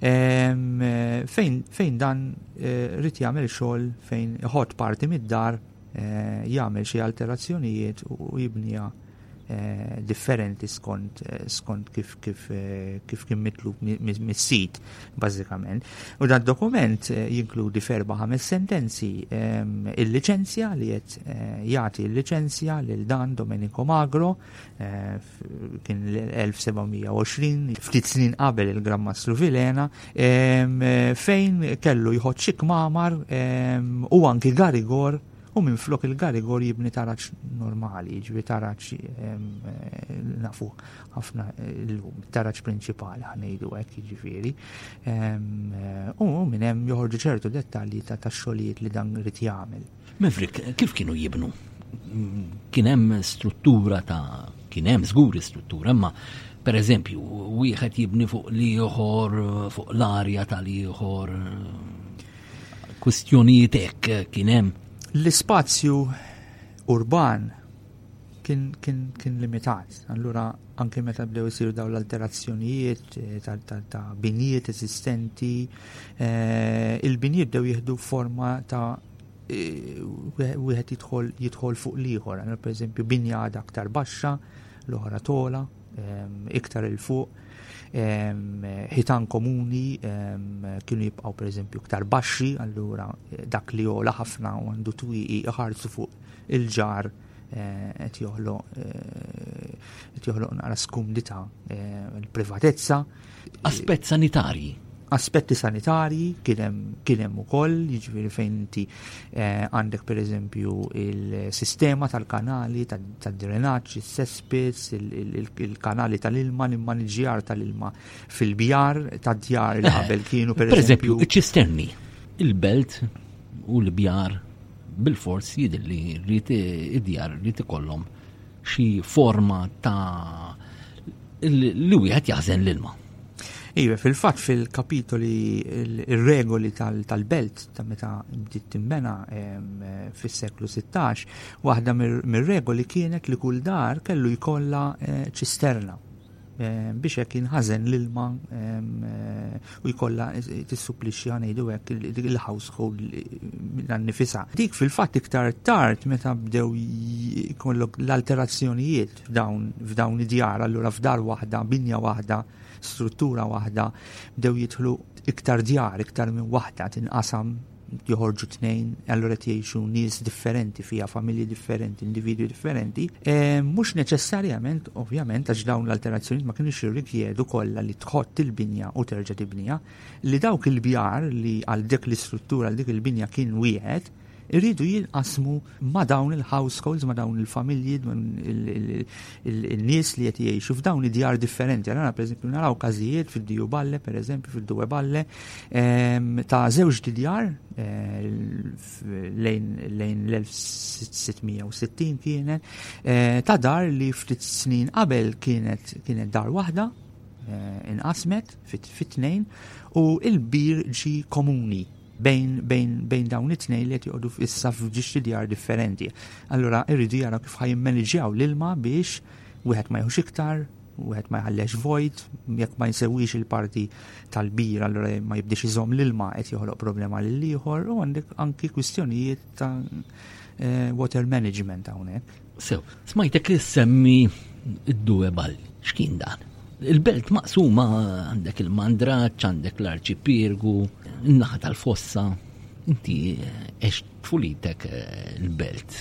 Ehm, fejn dan eh, rrid jagħmel xogħol fejn iħott parti mid-dar eh, jagħmel xi alterazzjonijiet u jibnija eh, differenti skont eh, skont kif kif kif kien mitlub mis-sit bażikament. U dan dokument jinkludi ferba ħames sentenzi ehm, il-liċenzja li qed jagħti l-liċenzja lil dan Domenico Magro kien l-1720, ftit snin qabel il-Gran Maslu Vilena, fejn kellu jħod xi kmamar u anki Garigor u minn flok il-Garigor jibni taraċ normali, ġvi taraċ nafu ħafna l-lum, taraċ prinċipali ħanejdu għek ġifiri. U minn hemm joħorġu ċertu dettalji ta' xogħlijiet li dan rrit jagħmel. Mevrik, kif kienu jibnu? Kien hemm struttura ta' kien hemm żgur struttura, imma per eżempju, wieħed jibni fuq l-ieħor, fuq l-arja tal-ieħor, kwistjonijiet hekk kien hemm. L-ispazju urban kien, kien, kien limitat. Allura anke meta bdew isiru dawn l-alterazzjonijiet eh, ta', ta, ta binjiet eżistenti, eh, il-binjiet bdew jieħdu forma ta' eh, wieħed jidħol jidħol fuq l-ieħor, għandna pereżempju binjada aktar baxxa, l-oħra tola, ehm, iktar il fuq ehm, ħitan komuni ehm, kienu jibqaw per eżempju ktar baxxi, allura eh, dak li jola ħafna għandu twiqi iħarsu fuq il-ġar eh, qed joħloq eh, qed joħloq naqra skumdita eh, l-privatezza. Aspett sanitarji. Aspetti sanitarji kien hemm ukoll, jiġifieri fejn inti għandek pereżempju il-sistema tal-kanali tad-drenaġġ, is-sespits, il-kanali tal-ilma, l-immaniġjar tal-ilma fil-bjar tad-djar li qabel kienu pereżempju. Pereżempju, iċ-ċisterni, il-belt u l-bjar Bil-fors jidil li rrit id-djar rrit ikollhom xi forma ta' li wieħed jaħżen l-ilma. Iva, fil-fat fil-kapitoli il-regoli tal-belt ta' meta bdiet timbena fis-seklu 16, waħda mir-regoli kienet li kull dar kellu jkollha eh, ċisterna. Ehm, biex hekk jinħażen l-ilma ehm, eh, u jkollha tissupplixxi ngħidu hekk il-household nifisa. Dik fil-fatt iktar tard meta bdew jkollok l-alterazzjonijiet f'dawn f'dawn id-djar, allura f'dar waħda, binja waħda, struttura waħda, bdew jidħlu iktar djar, iktar minn waħda tinqasam joħorġu tnejn, allura qed jgħixu nies differenti fiha, familji differenti, individwi differenti. E, mhux neċessarjament, ovvjament, għax dawn l-alterazzjonijiet ma kienx jirrikjedu kollha li tħott il-binja u terġa' tibnija, li dawk il-bjar li għal dik l-istruttura għal dik il-binja kien wieħed, irridu jinqasmu ma' dawn il-households, ma' dawn il-familji, il-nies li qed jgħixu f'dawn id-djar differenti. Għana pereżempju naraw każijiet fid-Diju Balle, pereżempju fid-Due Balle, ehm, ta' żewġ didjar eh, lejn l-1660 kienet eh, ta' dar li ftit snin qabel kienet kienet dar waħda eh, inqasmet fit-tnejn u il-bir ġi komuni bejn bejn bejn dawn it-tnejn li qed joqogħdu issa f'dixti djar differenti. Allura irridu jaraw kif ħajimmaniġġjaw l-ilma biex wieħed ma jħux iktar, wieħed ma jħallex vojt, jekk ma jsewwix il-parti tal-bir allura ma jibdiex iżomm l-ilma qed joħloq problema lil ieħor u għandek anki kwistjonijiet ta' eh, water management hawnhekk. Sew, smajtek li semmi id-due ball, x'kien dan? Il-belt maqsuma għandek il-mandraċ, għandek l-arċipirgu, n-naħa tal-fossa, inti ex tfulitek eh, il-belt.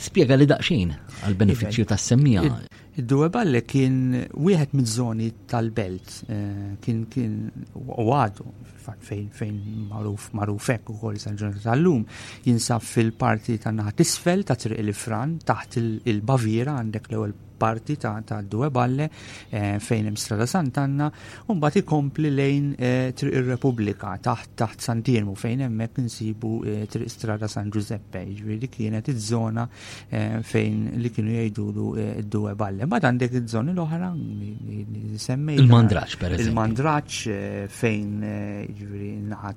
Spiega li daqxin għal-beneficju iva. tas semmija Id-due balle kien wieħed mid-żoni tal-belt, eh, kien kien u għadu, fatt fejn fejn magħruf magħruf hekk ukoll sal-ġurnata tal-lum, jinsab fil-parti ta' naħa tisfel ta' triq l-Ifran taħt il-Bavira għandek l-ewwel parti ta' ta' Due Balle eh, fejn hemm Strada Sant'Anna u mbagħad ikompli lejn eh, triq ir-Repubblika taħt taħt Santirmu fejn hemmhekk insibu eh, triq Strada San Giuseppe, jiġri jiġifieri li kienet iż-żona eh, fejn li kienu jgħidulu eh, d-due balle. Mbagħad għandek iż-żoni l-oħra li semmej. Il-mandraċ per eżempju. Il-mandraċ eh, fejn ġifieri naħa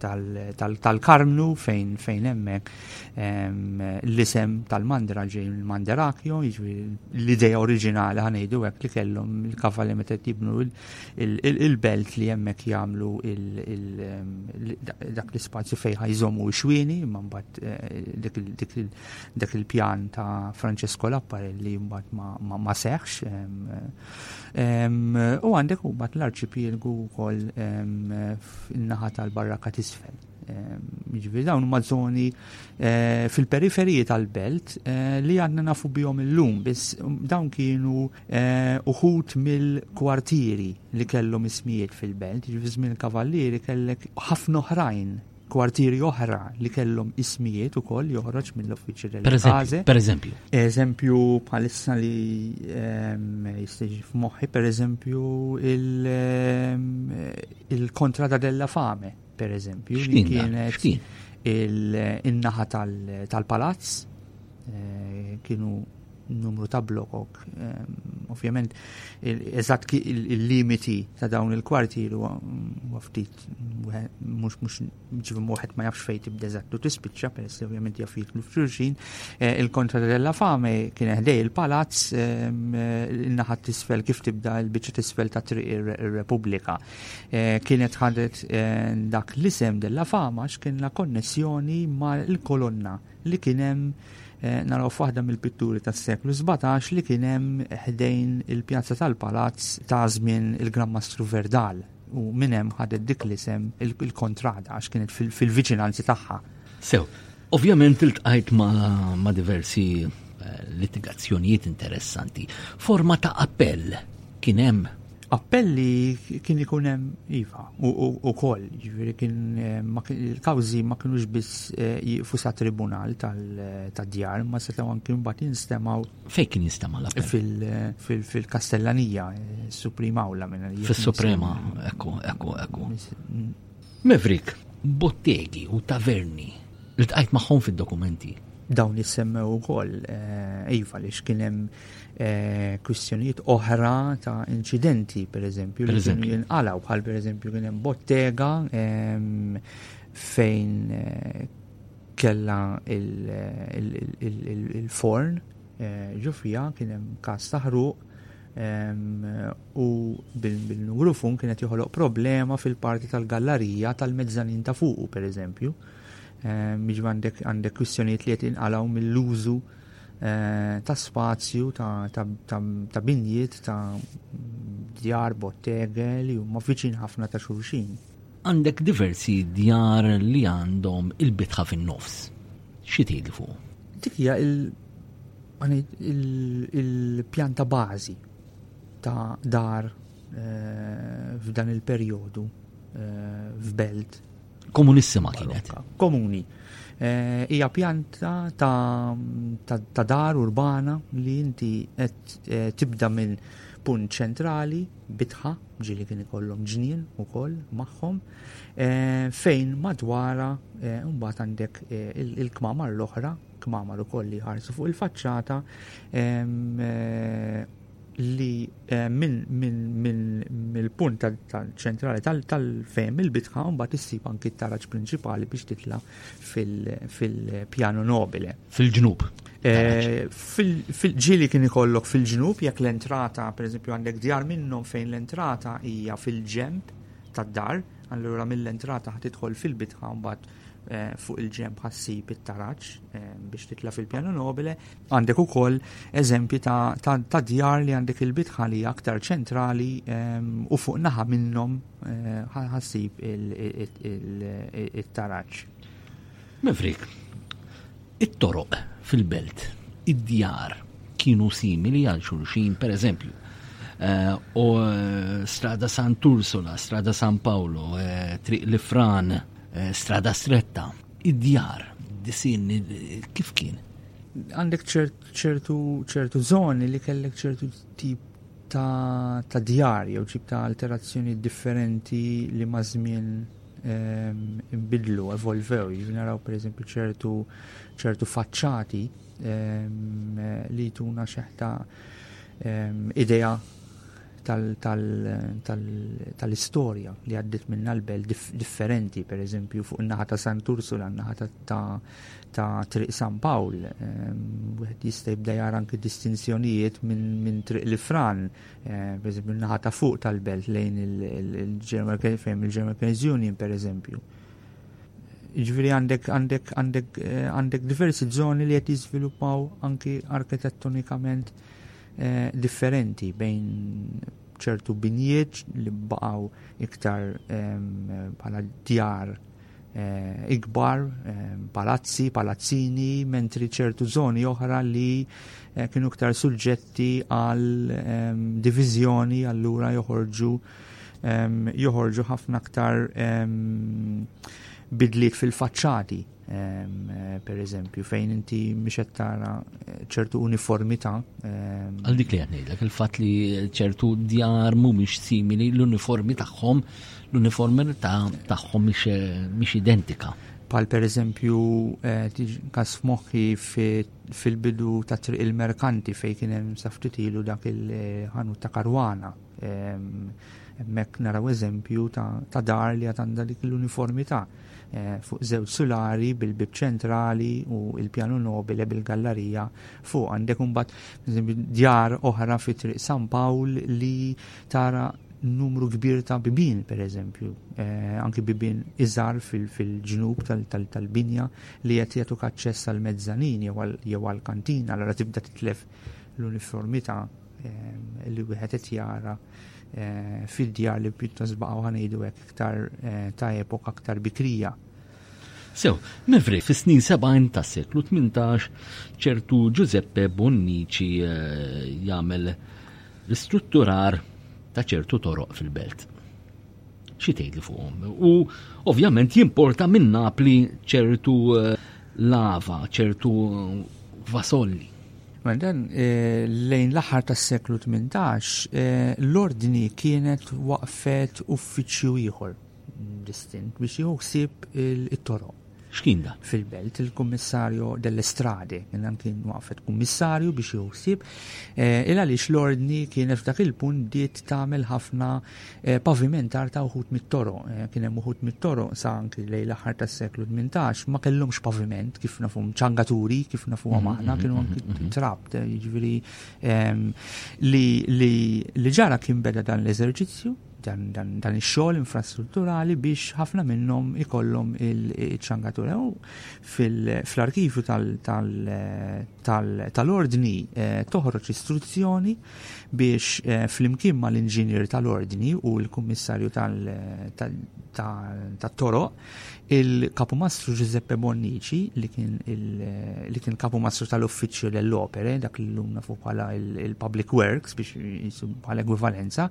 tal-Karmnu fejn fejn hemmhekk ehm, l-isem tal-mandra ġej il-manderakjo, jiġifieri l-idea oriġinali ħanejdu hekk li kellhom il-kavali meta jibnu il-belt li hemmhekk jagħmlu ehm, dak l-ispazju fejn ħajżomu xwieni, imma mbagħad dik il- dak il-pjan ta' Francesco Lapparelli mbagħad ma, ma, ma seħx. U għandek u mbagħad l-arċipielgu wkoll in-naħa tal-barraka tisfel. Ġifieri dawn huma żoni eh, fil-periferiji tal-belt eh, li għandna nafu bihom illum biss dawn kienu eh, uħut mill-kwartieri li kellhom ismijiet fil-belt, ġifieri żmien kavallieri kellek ħafna oħrajn kwartieri oħra li kellhom ismijiet ukoll joħroġ mill-uffiċċju del Kaze. Per eżempju. Eżempju bħalissa li ehm, jistiġi f'moħħi, per eżempju ehm, il-kontrata il della fame, per eżempju, li kienet il-naħa tal-palazz, eh, kienu numru ta' blokok. Ehm, ovvjament, eżatt il-limiti ta' dawn il-kwartieri huwa ftit mux mux ġivi muħet ma jafx fejt tibda zattu tispiċċa peress li ovvjament jaf jitlu f'xulxin. Eh, il-kontra della fame kien ħdej il-palazz ehm, il-naħat tisfel kif tibda il-biċċa tisfel ta' triq ir-Repubblika. Eh, kienet ħadet eh, dak l-isem della fama x'kien la konnessjoni ma' l-kolonna li kien hemm Eh, naraw f'waħda mill-pitturi tas-seklu 17 li kien hemm ħdejn il-pjazza tal-palazz ta' żmien il-Gran Mastru Verdal. U minn hemm ħadet dik li sem il-kontrada għax kienet fil-viċinanzi tagħha. Sew, ovvjament iltqajt ma' diversi eh, litigazzjonijiet interessanti. Forma ta' appell kien hemm appelli kien ikun hemm iva u koll, ġifieri kien eh, il-kawżi ma kinux biss eh, jifu sa tribunal tal-djar, ma setgħu anki mbagħad jinstemgħu Fej kien jinstema la Fil-Kastellanija, Suprema u la minna. Fil-Suprema, ekku, ekku, ekku. Mevrik, bottegi u taverni li tqajt maħħom fil-dokumenti. Dawn jissemmew u koll, eh, iva li xkienem eh, kwistjonijiet oħra ta' incidenti, per eżempju, li kienu jinqalaw, bħal per eżempju kienem bottega ehm, fejn eh, kellha il-forn eh, ġo fija kien hemm każ taħruq u bil-nugrufun kienet joħoloq problema fil-parti tal-gallarija tal-mezzanin ta' fuqu, per eżempju. Miġu għandek kwistjoniet li qed inqalaw mill-użu eh, ta' spazju, ta' binjiet, ta' djar, bottege li huma viċin ħafna ta' xulxin. Għandek diversi djar li għandhom il-bitħa fin-nofs. Xi tgħidli fuq? Dik hija il-pjanta bażi ta' dar eh, f'dan il-perjodu eh, f'belt. Komunissima kienet. Komuni. Eh, hija pjanta ta' dar urbana li inti qed tibda minn punt ċentrali, bitħa, ġili kien ikollhom ġnien ukoll magħhom, eh, fejn madwara eh, mbagħad għandek eh, il-kmamar l-oħra, kmamar ukoll li ħarsu fuq il-faċċata li mill-punt tal-ċentrali tal-fejm il-bitħa mbagħad issib anki t-taraġ prinċipali biex titla' fil-pjanu nobile. Fil-ġnub. Eh, Fil-ġili kien ikollok fil-ġnub, jekk l-entrata, per eżempju, għandek djar minnhom fejn l-entrata hija fil-ġemp tad-dar, allura mill-entrata ħatidħol fil-bitħa mbagħad eh, fuq il-ġemp ħassib it-taraġ eh, biex titla' fil-pjanu nobile. Għandek ukoll eżempji ta' djar li għandek il-bitħa li aktar ċentrali u fuq naħa minnhom ħassib il-taraġ. Mevrik, it-toroq fil-belt, id-djar kienu simili għal xulxin, per eżempju, eh, u eh, strada San Tursula, strada San Paolo, eh, triq Lifran, strada stretta, id-djar, disin, kif kien? Għandek ċertu ċertu zoni li kellek ċertu tip ta' djar jew ġib ta' alterazzjoni differenti li ma' żmien ehm, imbidlu, evolvew, jiġri naraw per eżempju ċertu ċertu faċċati ehm, li tuna xeħta ehm, idea tal-istorja li għaddit minna l-bel differenti, per eżempju fuq naħa ta' Santursula, naħa ta' ta' Triq San Pawl. Wieħed jista' jibda jara anki distinzjonijiet minn Triq l-Ifran, eh, pereżempju naħa ta' fuq tal-belt lejn il-German fejn il-German Cranes Union pereżempju. Ġifieri għandek għandek għandek eh, għandek diversi żoni li qed jiżviluppaw anki arkitettonikament eh, differenti bejn ċertu binjiet li baqgħu iktar bħala djar Eh, ikbar, eh, palazzi, palazzini, mentri ċertu zoni oħra li eh, kienu ktar suġġetti għal ehm, divizjoni allura joħorġu ehm, joħorġu ħafna ktar ehm, bidliet fil-faċċati per eżempju fejn inti mhix tara ċertu uniformità. Għal dik li ngħidlek il-fatt li ċertu djar mhumiex simili l-uniformi tagħhom L-uniformità tagħhom mhix identika. Pal per eżempju, eh, kas moħħi fil-bidu ta' triq il-merkanti fej kien hemm saftit ilu dak il-ħanut ta' karwana. Ehm, Mek naraw eżempju ta' dar li għatanda dik l-uniformità eh, fuq żewġ sulari bil-bib ċentrali u il-pjanu nobile bil-gallarija fuq għandek imbagħad djar oħra fi triq San Pawl li tara numru kbir ta' bibien, per eżempju, eh, anki bibien iżar fil-ġnub tal-binja li qed jagħtu kaċċess għal mezzanin jew għal kantina, allora tibda titlef l-uniformità eh, li wieħed qed jara eh, fid-djar li pjuttost baqgħu ħanejdu hekk iktar eh, ta' epoka aktar bikrija. Sew, mifri fis-snin 70 tas-seklu 18 ċertu Giuseppe Bonnici jagħmel L-istrutturar ta' ċertu toroq fil-belt. Xi tgħidli fuqhom. U ovvjament jimporta minn Napli ċertu eh, lava, ċertu vasolli. Ma mela dan eh, lejn l-aħħar tas-seklu 18 eh, l-ordni kienet waqfet uffiċċju ieħor distint biex jieħu ħsieb it-toroq. X'kien dan? Fil-Belt, il-Kummissarju delle Strade kien hemm kien waqfet kummissarju biex jieħu ħsieb il għaliex l-Ordni kienet f'dak il-punt bdiet tagħmel ħafna pavimentar ta' wħud mit-toroq. Kien hemm wħud mit-toroq sa anki lejn l-aħħar tas-seklu tmintax ma kellhomx paviment kif nafuhom ċangaturi kif nafuhom aħna kienu anki trab jiġifieri li ġara kien beda dan l-eżerċizzju dan, dan, dan ix-xogħol infrastrutturali biex ħafna minnhom ikollhom il-ċangatura. Fl-arkivju tal-ordni eh, toħroġ istruzzjoni biex eh, fl-imkien mal-inġinier tal-ordni u l-kummissarju tal-toroq Il-kapumastru Giuseppe Bonnici, li kien il-kien kapumastru tal-uffiċċju l-opere, dak li l-lum nafu bħala il-public works biex jisum bħala ekwivalenza,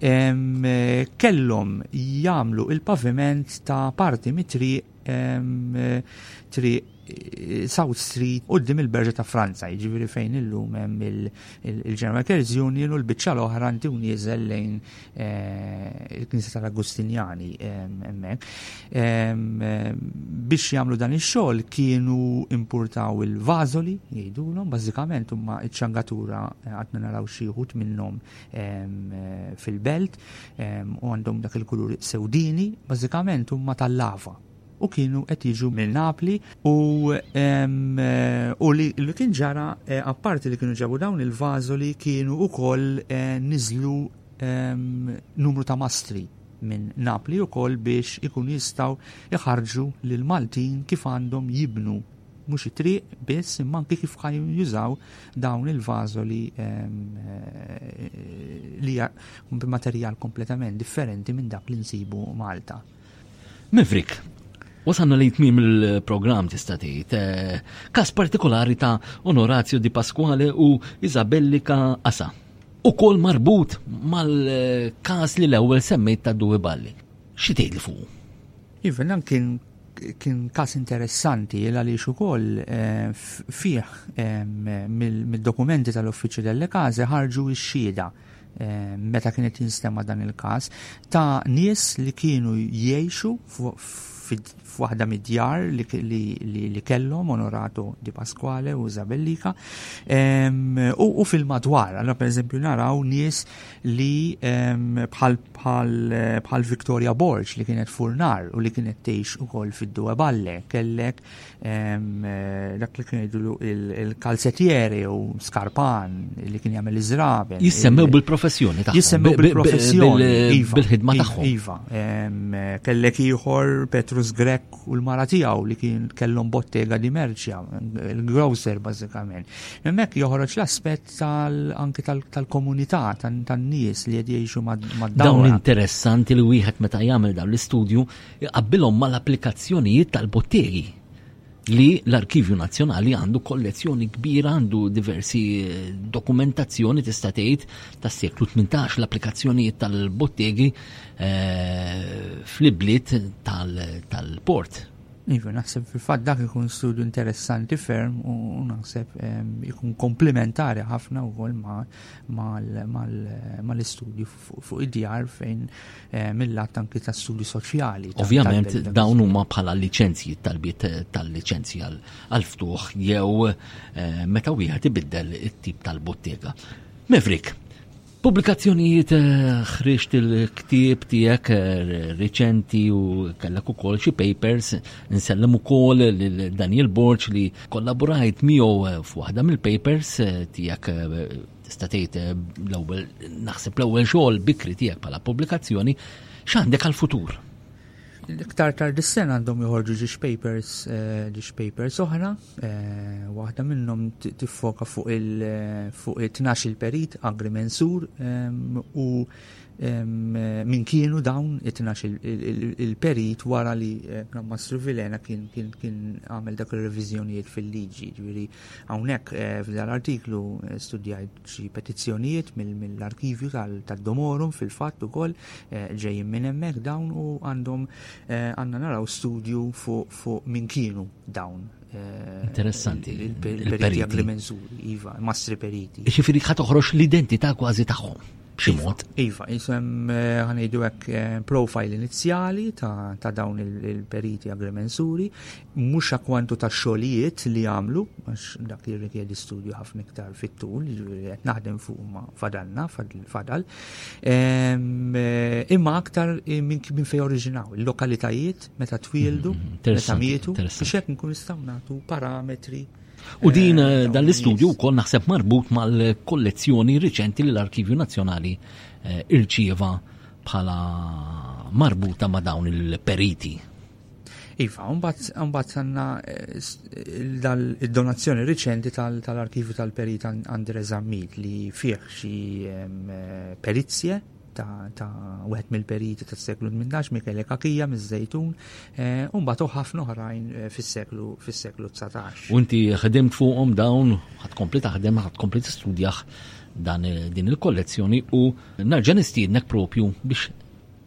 kellhom jagħmlu il-paviment ta' parti mitri tri South Street qoddim il-Berġa ta' Franza, jiġifieri fejn illum hemm il-General Workers Union u l-biċċa l-oħra ntiw nieżel lejn eh, il-Knisja tal-Agustinjani eh, hemmhekk. Eh, biex jagħmlu dan ix-xogħol kienu importaw il-vażoli jgħidulhom bażikament huma ċ-ċangatura għadna naraw xi wħud minnhom fil-belt u għandhom dak il-kulur sewdini, bażikament huma tal-lava u kienu qed jiġu minn Napli u u li, li kien ġara apparti li kienu ġabu dawn il-vażoli kienu wkoll niżlu numru ta' mastri minn Napli wkoll biex ikunu jistgħu jħarġu lil Maltin kif għandhom jibnu mhux it-triq biss imma anke kif jużaw dawn il-vażoli li materjal kompletament differenti minn dak li nsibu Malta. Mevrik, wasanna li jtmim il-programm tista' tgħid. Eh, każ partikolari ta' Onorazio Di Pasquale u Isabelli ka Asa. U kol marbut mal-każ li l-ewwel semmejt ta' Dui Balli. Xi tgħidli fuq? Iva, dan kien kien kas interessanti il għaliex ukoll eh, fih eh, mid-dokumenti tal-Uffiċċju delle Case ħarġu x-xieda Eh, meta kien qed jinstema' dan il-każ ta' nies li kienu jgħixu f'waħda mid-djar li kellhom onorato di Pasquale u Zabellika u fil-madwar, għalla per eżempju naraw nies li bħal Victoria Borg li kienet furnar u li kienet tgħix ukoll fid-Due Balle kellek dak li kien jgħidu il-kalzetieri u skarpan li kien jagħmel iżraben. Jissemmew bil-professjoni tagħhom. Jissemmew bil-professjoni. Iva, bil-ħidma iva, tagħhom. Iva, eh, kellek ieħor Petrus Grek u l-mara tiegħu li kien kellhom bottega di merċja, il-grocer bażikament. Hemmhekk joħroġ l-aspett anki tal-komunità, tan-nies li qed jgħixu mad-dawn. Dawn interessanti li wieħed meta jagħmel dawn l-istudju iqabbilhom mal-applikazzjonijiet tal-potteri li l-Arkivju Nazzjonali għandu kollezzjoni kbira, għandu diversi eh, dokumentazzjoni tista' tgħid tas-seklu 18 l-applikazzjonijiet tal-bottegi eh, fl-ibliet tal-port. Iva, naħseb fil-fatt dak ikun studju interessanti ferm u naħseb ehm, ikun komplementari ħafna wkoll mal-istudju fuq id-djar fejn eh, mill-lat anki ta' studju soċjali. Ovvjament dawn huma bħala liċenzji tal-bit tal-liċenzji għal-ftuħ jew eh, meta wieħed ibiddel it-tip tal-bottega. Mevrik, Publikazzjonijiet eh, ħriġt il-ktieb tiegħek riċenti u kellek ukoll xi papers nsellem ukoll lil Daniel Borċ li kollaborajt miegħu f'waħda mill-papers tiegħek tista' tgħid eh, l-ewwel naħseb l-ewwel xogħol bikri tiegħek bħala pubblikazzjoni x'għandek għall-futur. Iktar tard is-sena għandhom joħorġu ġiex papers eh, ġiex papers oħra, eh, waħda minnhom tiffoka fuq il fuq it-tnax il-perit Agri Mensur ehm, u ehm, min kienu dawn it-tnax il-perit wara li Mastru Vilena kien kien għamel dak ir-reviżjonijiet fil-liġi, ġifieri Hawnhekk f'dan l-artiklu studjajt xi petizzjonijiet mill-arkivju tad-Domorum fil-fatt ukoll ġejjin minn hemmhekk dawn u għandhom għandna naraw studju fuq min kienu dawn Eh, Interessanti. Il-periti agrimensuri, iva, mastri periti. Ġifiri ħat toħroġ l-identità kważi tagħhom. Ximot. Iva, jisem iva, eh, ħanejdu hekk eh, profile inizjali ta' dawn il-periti agrimensuri, mhux a kwantu ta' xogħlijiet li jagħmlu, għax dak jirrikjedi studju ħafna iktar fit-tul, jiġifieri qed naħdem fuq ma fadalna, fadal, ehm, imma aktar eh, minn fejn oriġinaw, il-lokalitajiet meta twildu, mm, meta mietu, biex hekk nkun nistgħu nagħtu parametri. U din eh, eh, dan l-istudju wkoll naħseb marbut mal-kollezzjoni riċenti li l-Arkivju Nazzjonali irċieva bħala marbuta ma' dawn il-periti. Iva, mbagħad għandna eh, id-donazzjoni riċenti tal-arkivju tal-perit Andre Zammit li fih xi eh, perizje ta' wieħed mill-periti tas-seklu 18 Michele Kakija miż-Żejtun eh, u mbagħad ħafna oħrajn eh, fis-seklu fis-seklu 19. U inti ħedimt fuqhom dawn ħad kompli taħdem ħad kompli tistudjah dan eh, din il-kollezzjoni u nerġa' nistiednek propju biex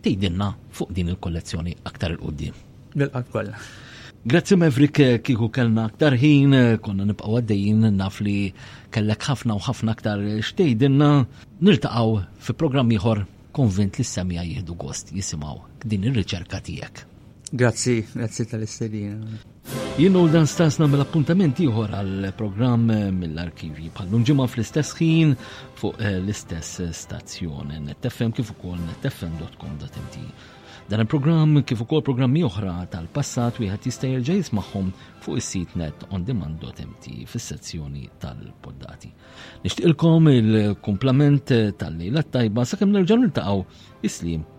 Tgħidilna fuq din il-kollezzjoni aktar 'il quddiem. Nilqgħek ukoll. Grazzi Maverick, eh, kiku kellna aktar ħin, eh, konna nibqaw għaddejjin naf li kellek ħafna u ħafna aktar eh, xtejdinna, niltaqaw fi programm ieħor konvint li s-semja jihdu gost jisimaw din ir-riċerka tiegħek. Grazzi, grazzi tal-istedina. Jien u dan stas nagħmel appuntamenti ieħor għal programm mill-arkivji bħallum ġimgħa fl-istess ħin fuq eh, l-istess stazzjon nettefem kif ukoll nettefem.com.mt. Dan il-programm kif ukoll programmi oħra tal-passat wieħed jista' jerġa' jismagħhom fuq is-sit net ondemand.mt fis-sezzjoni tal-poddati. Nixtieqilkom il-kumplament tal-lejla tajba sakemm nerġgħu niltaqgħu islim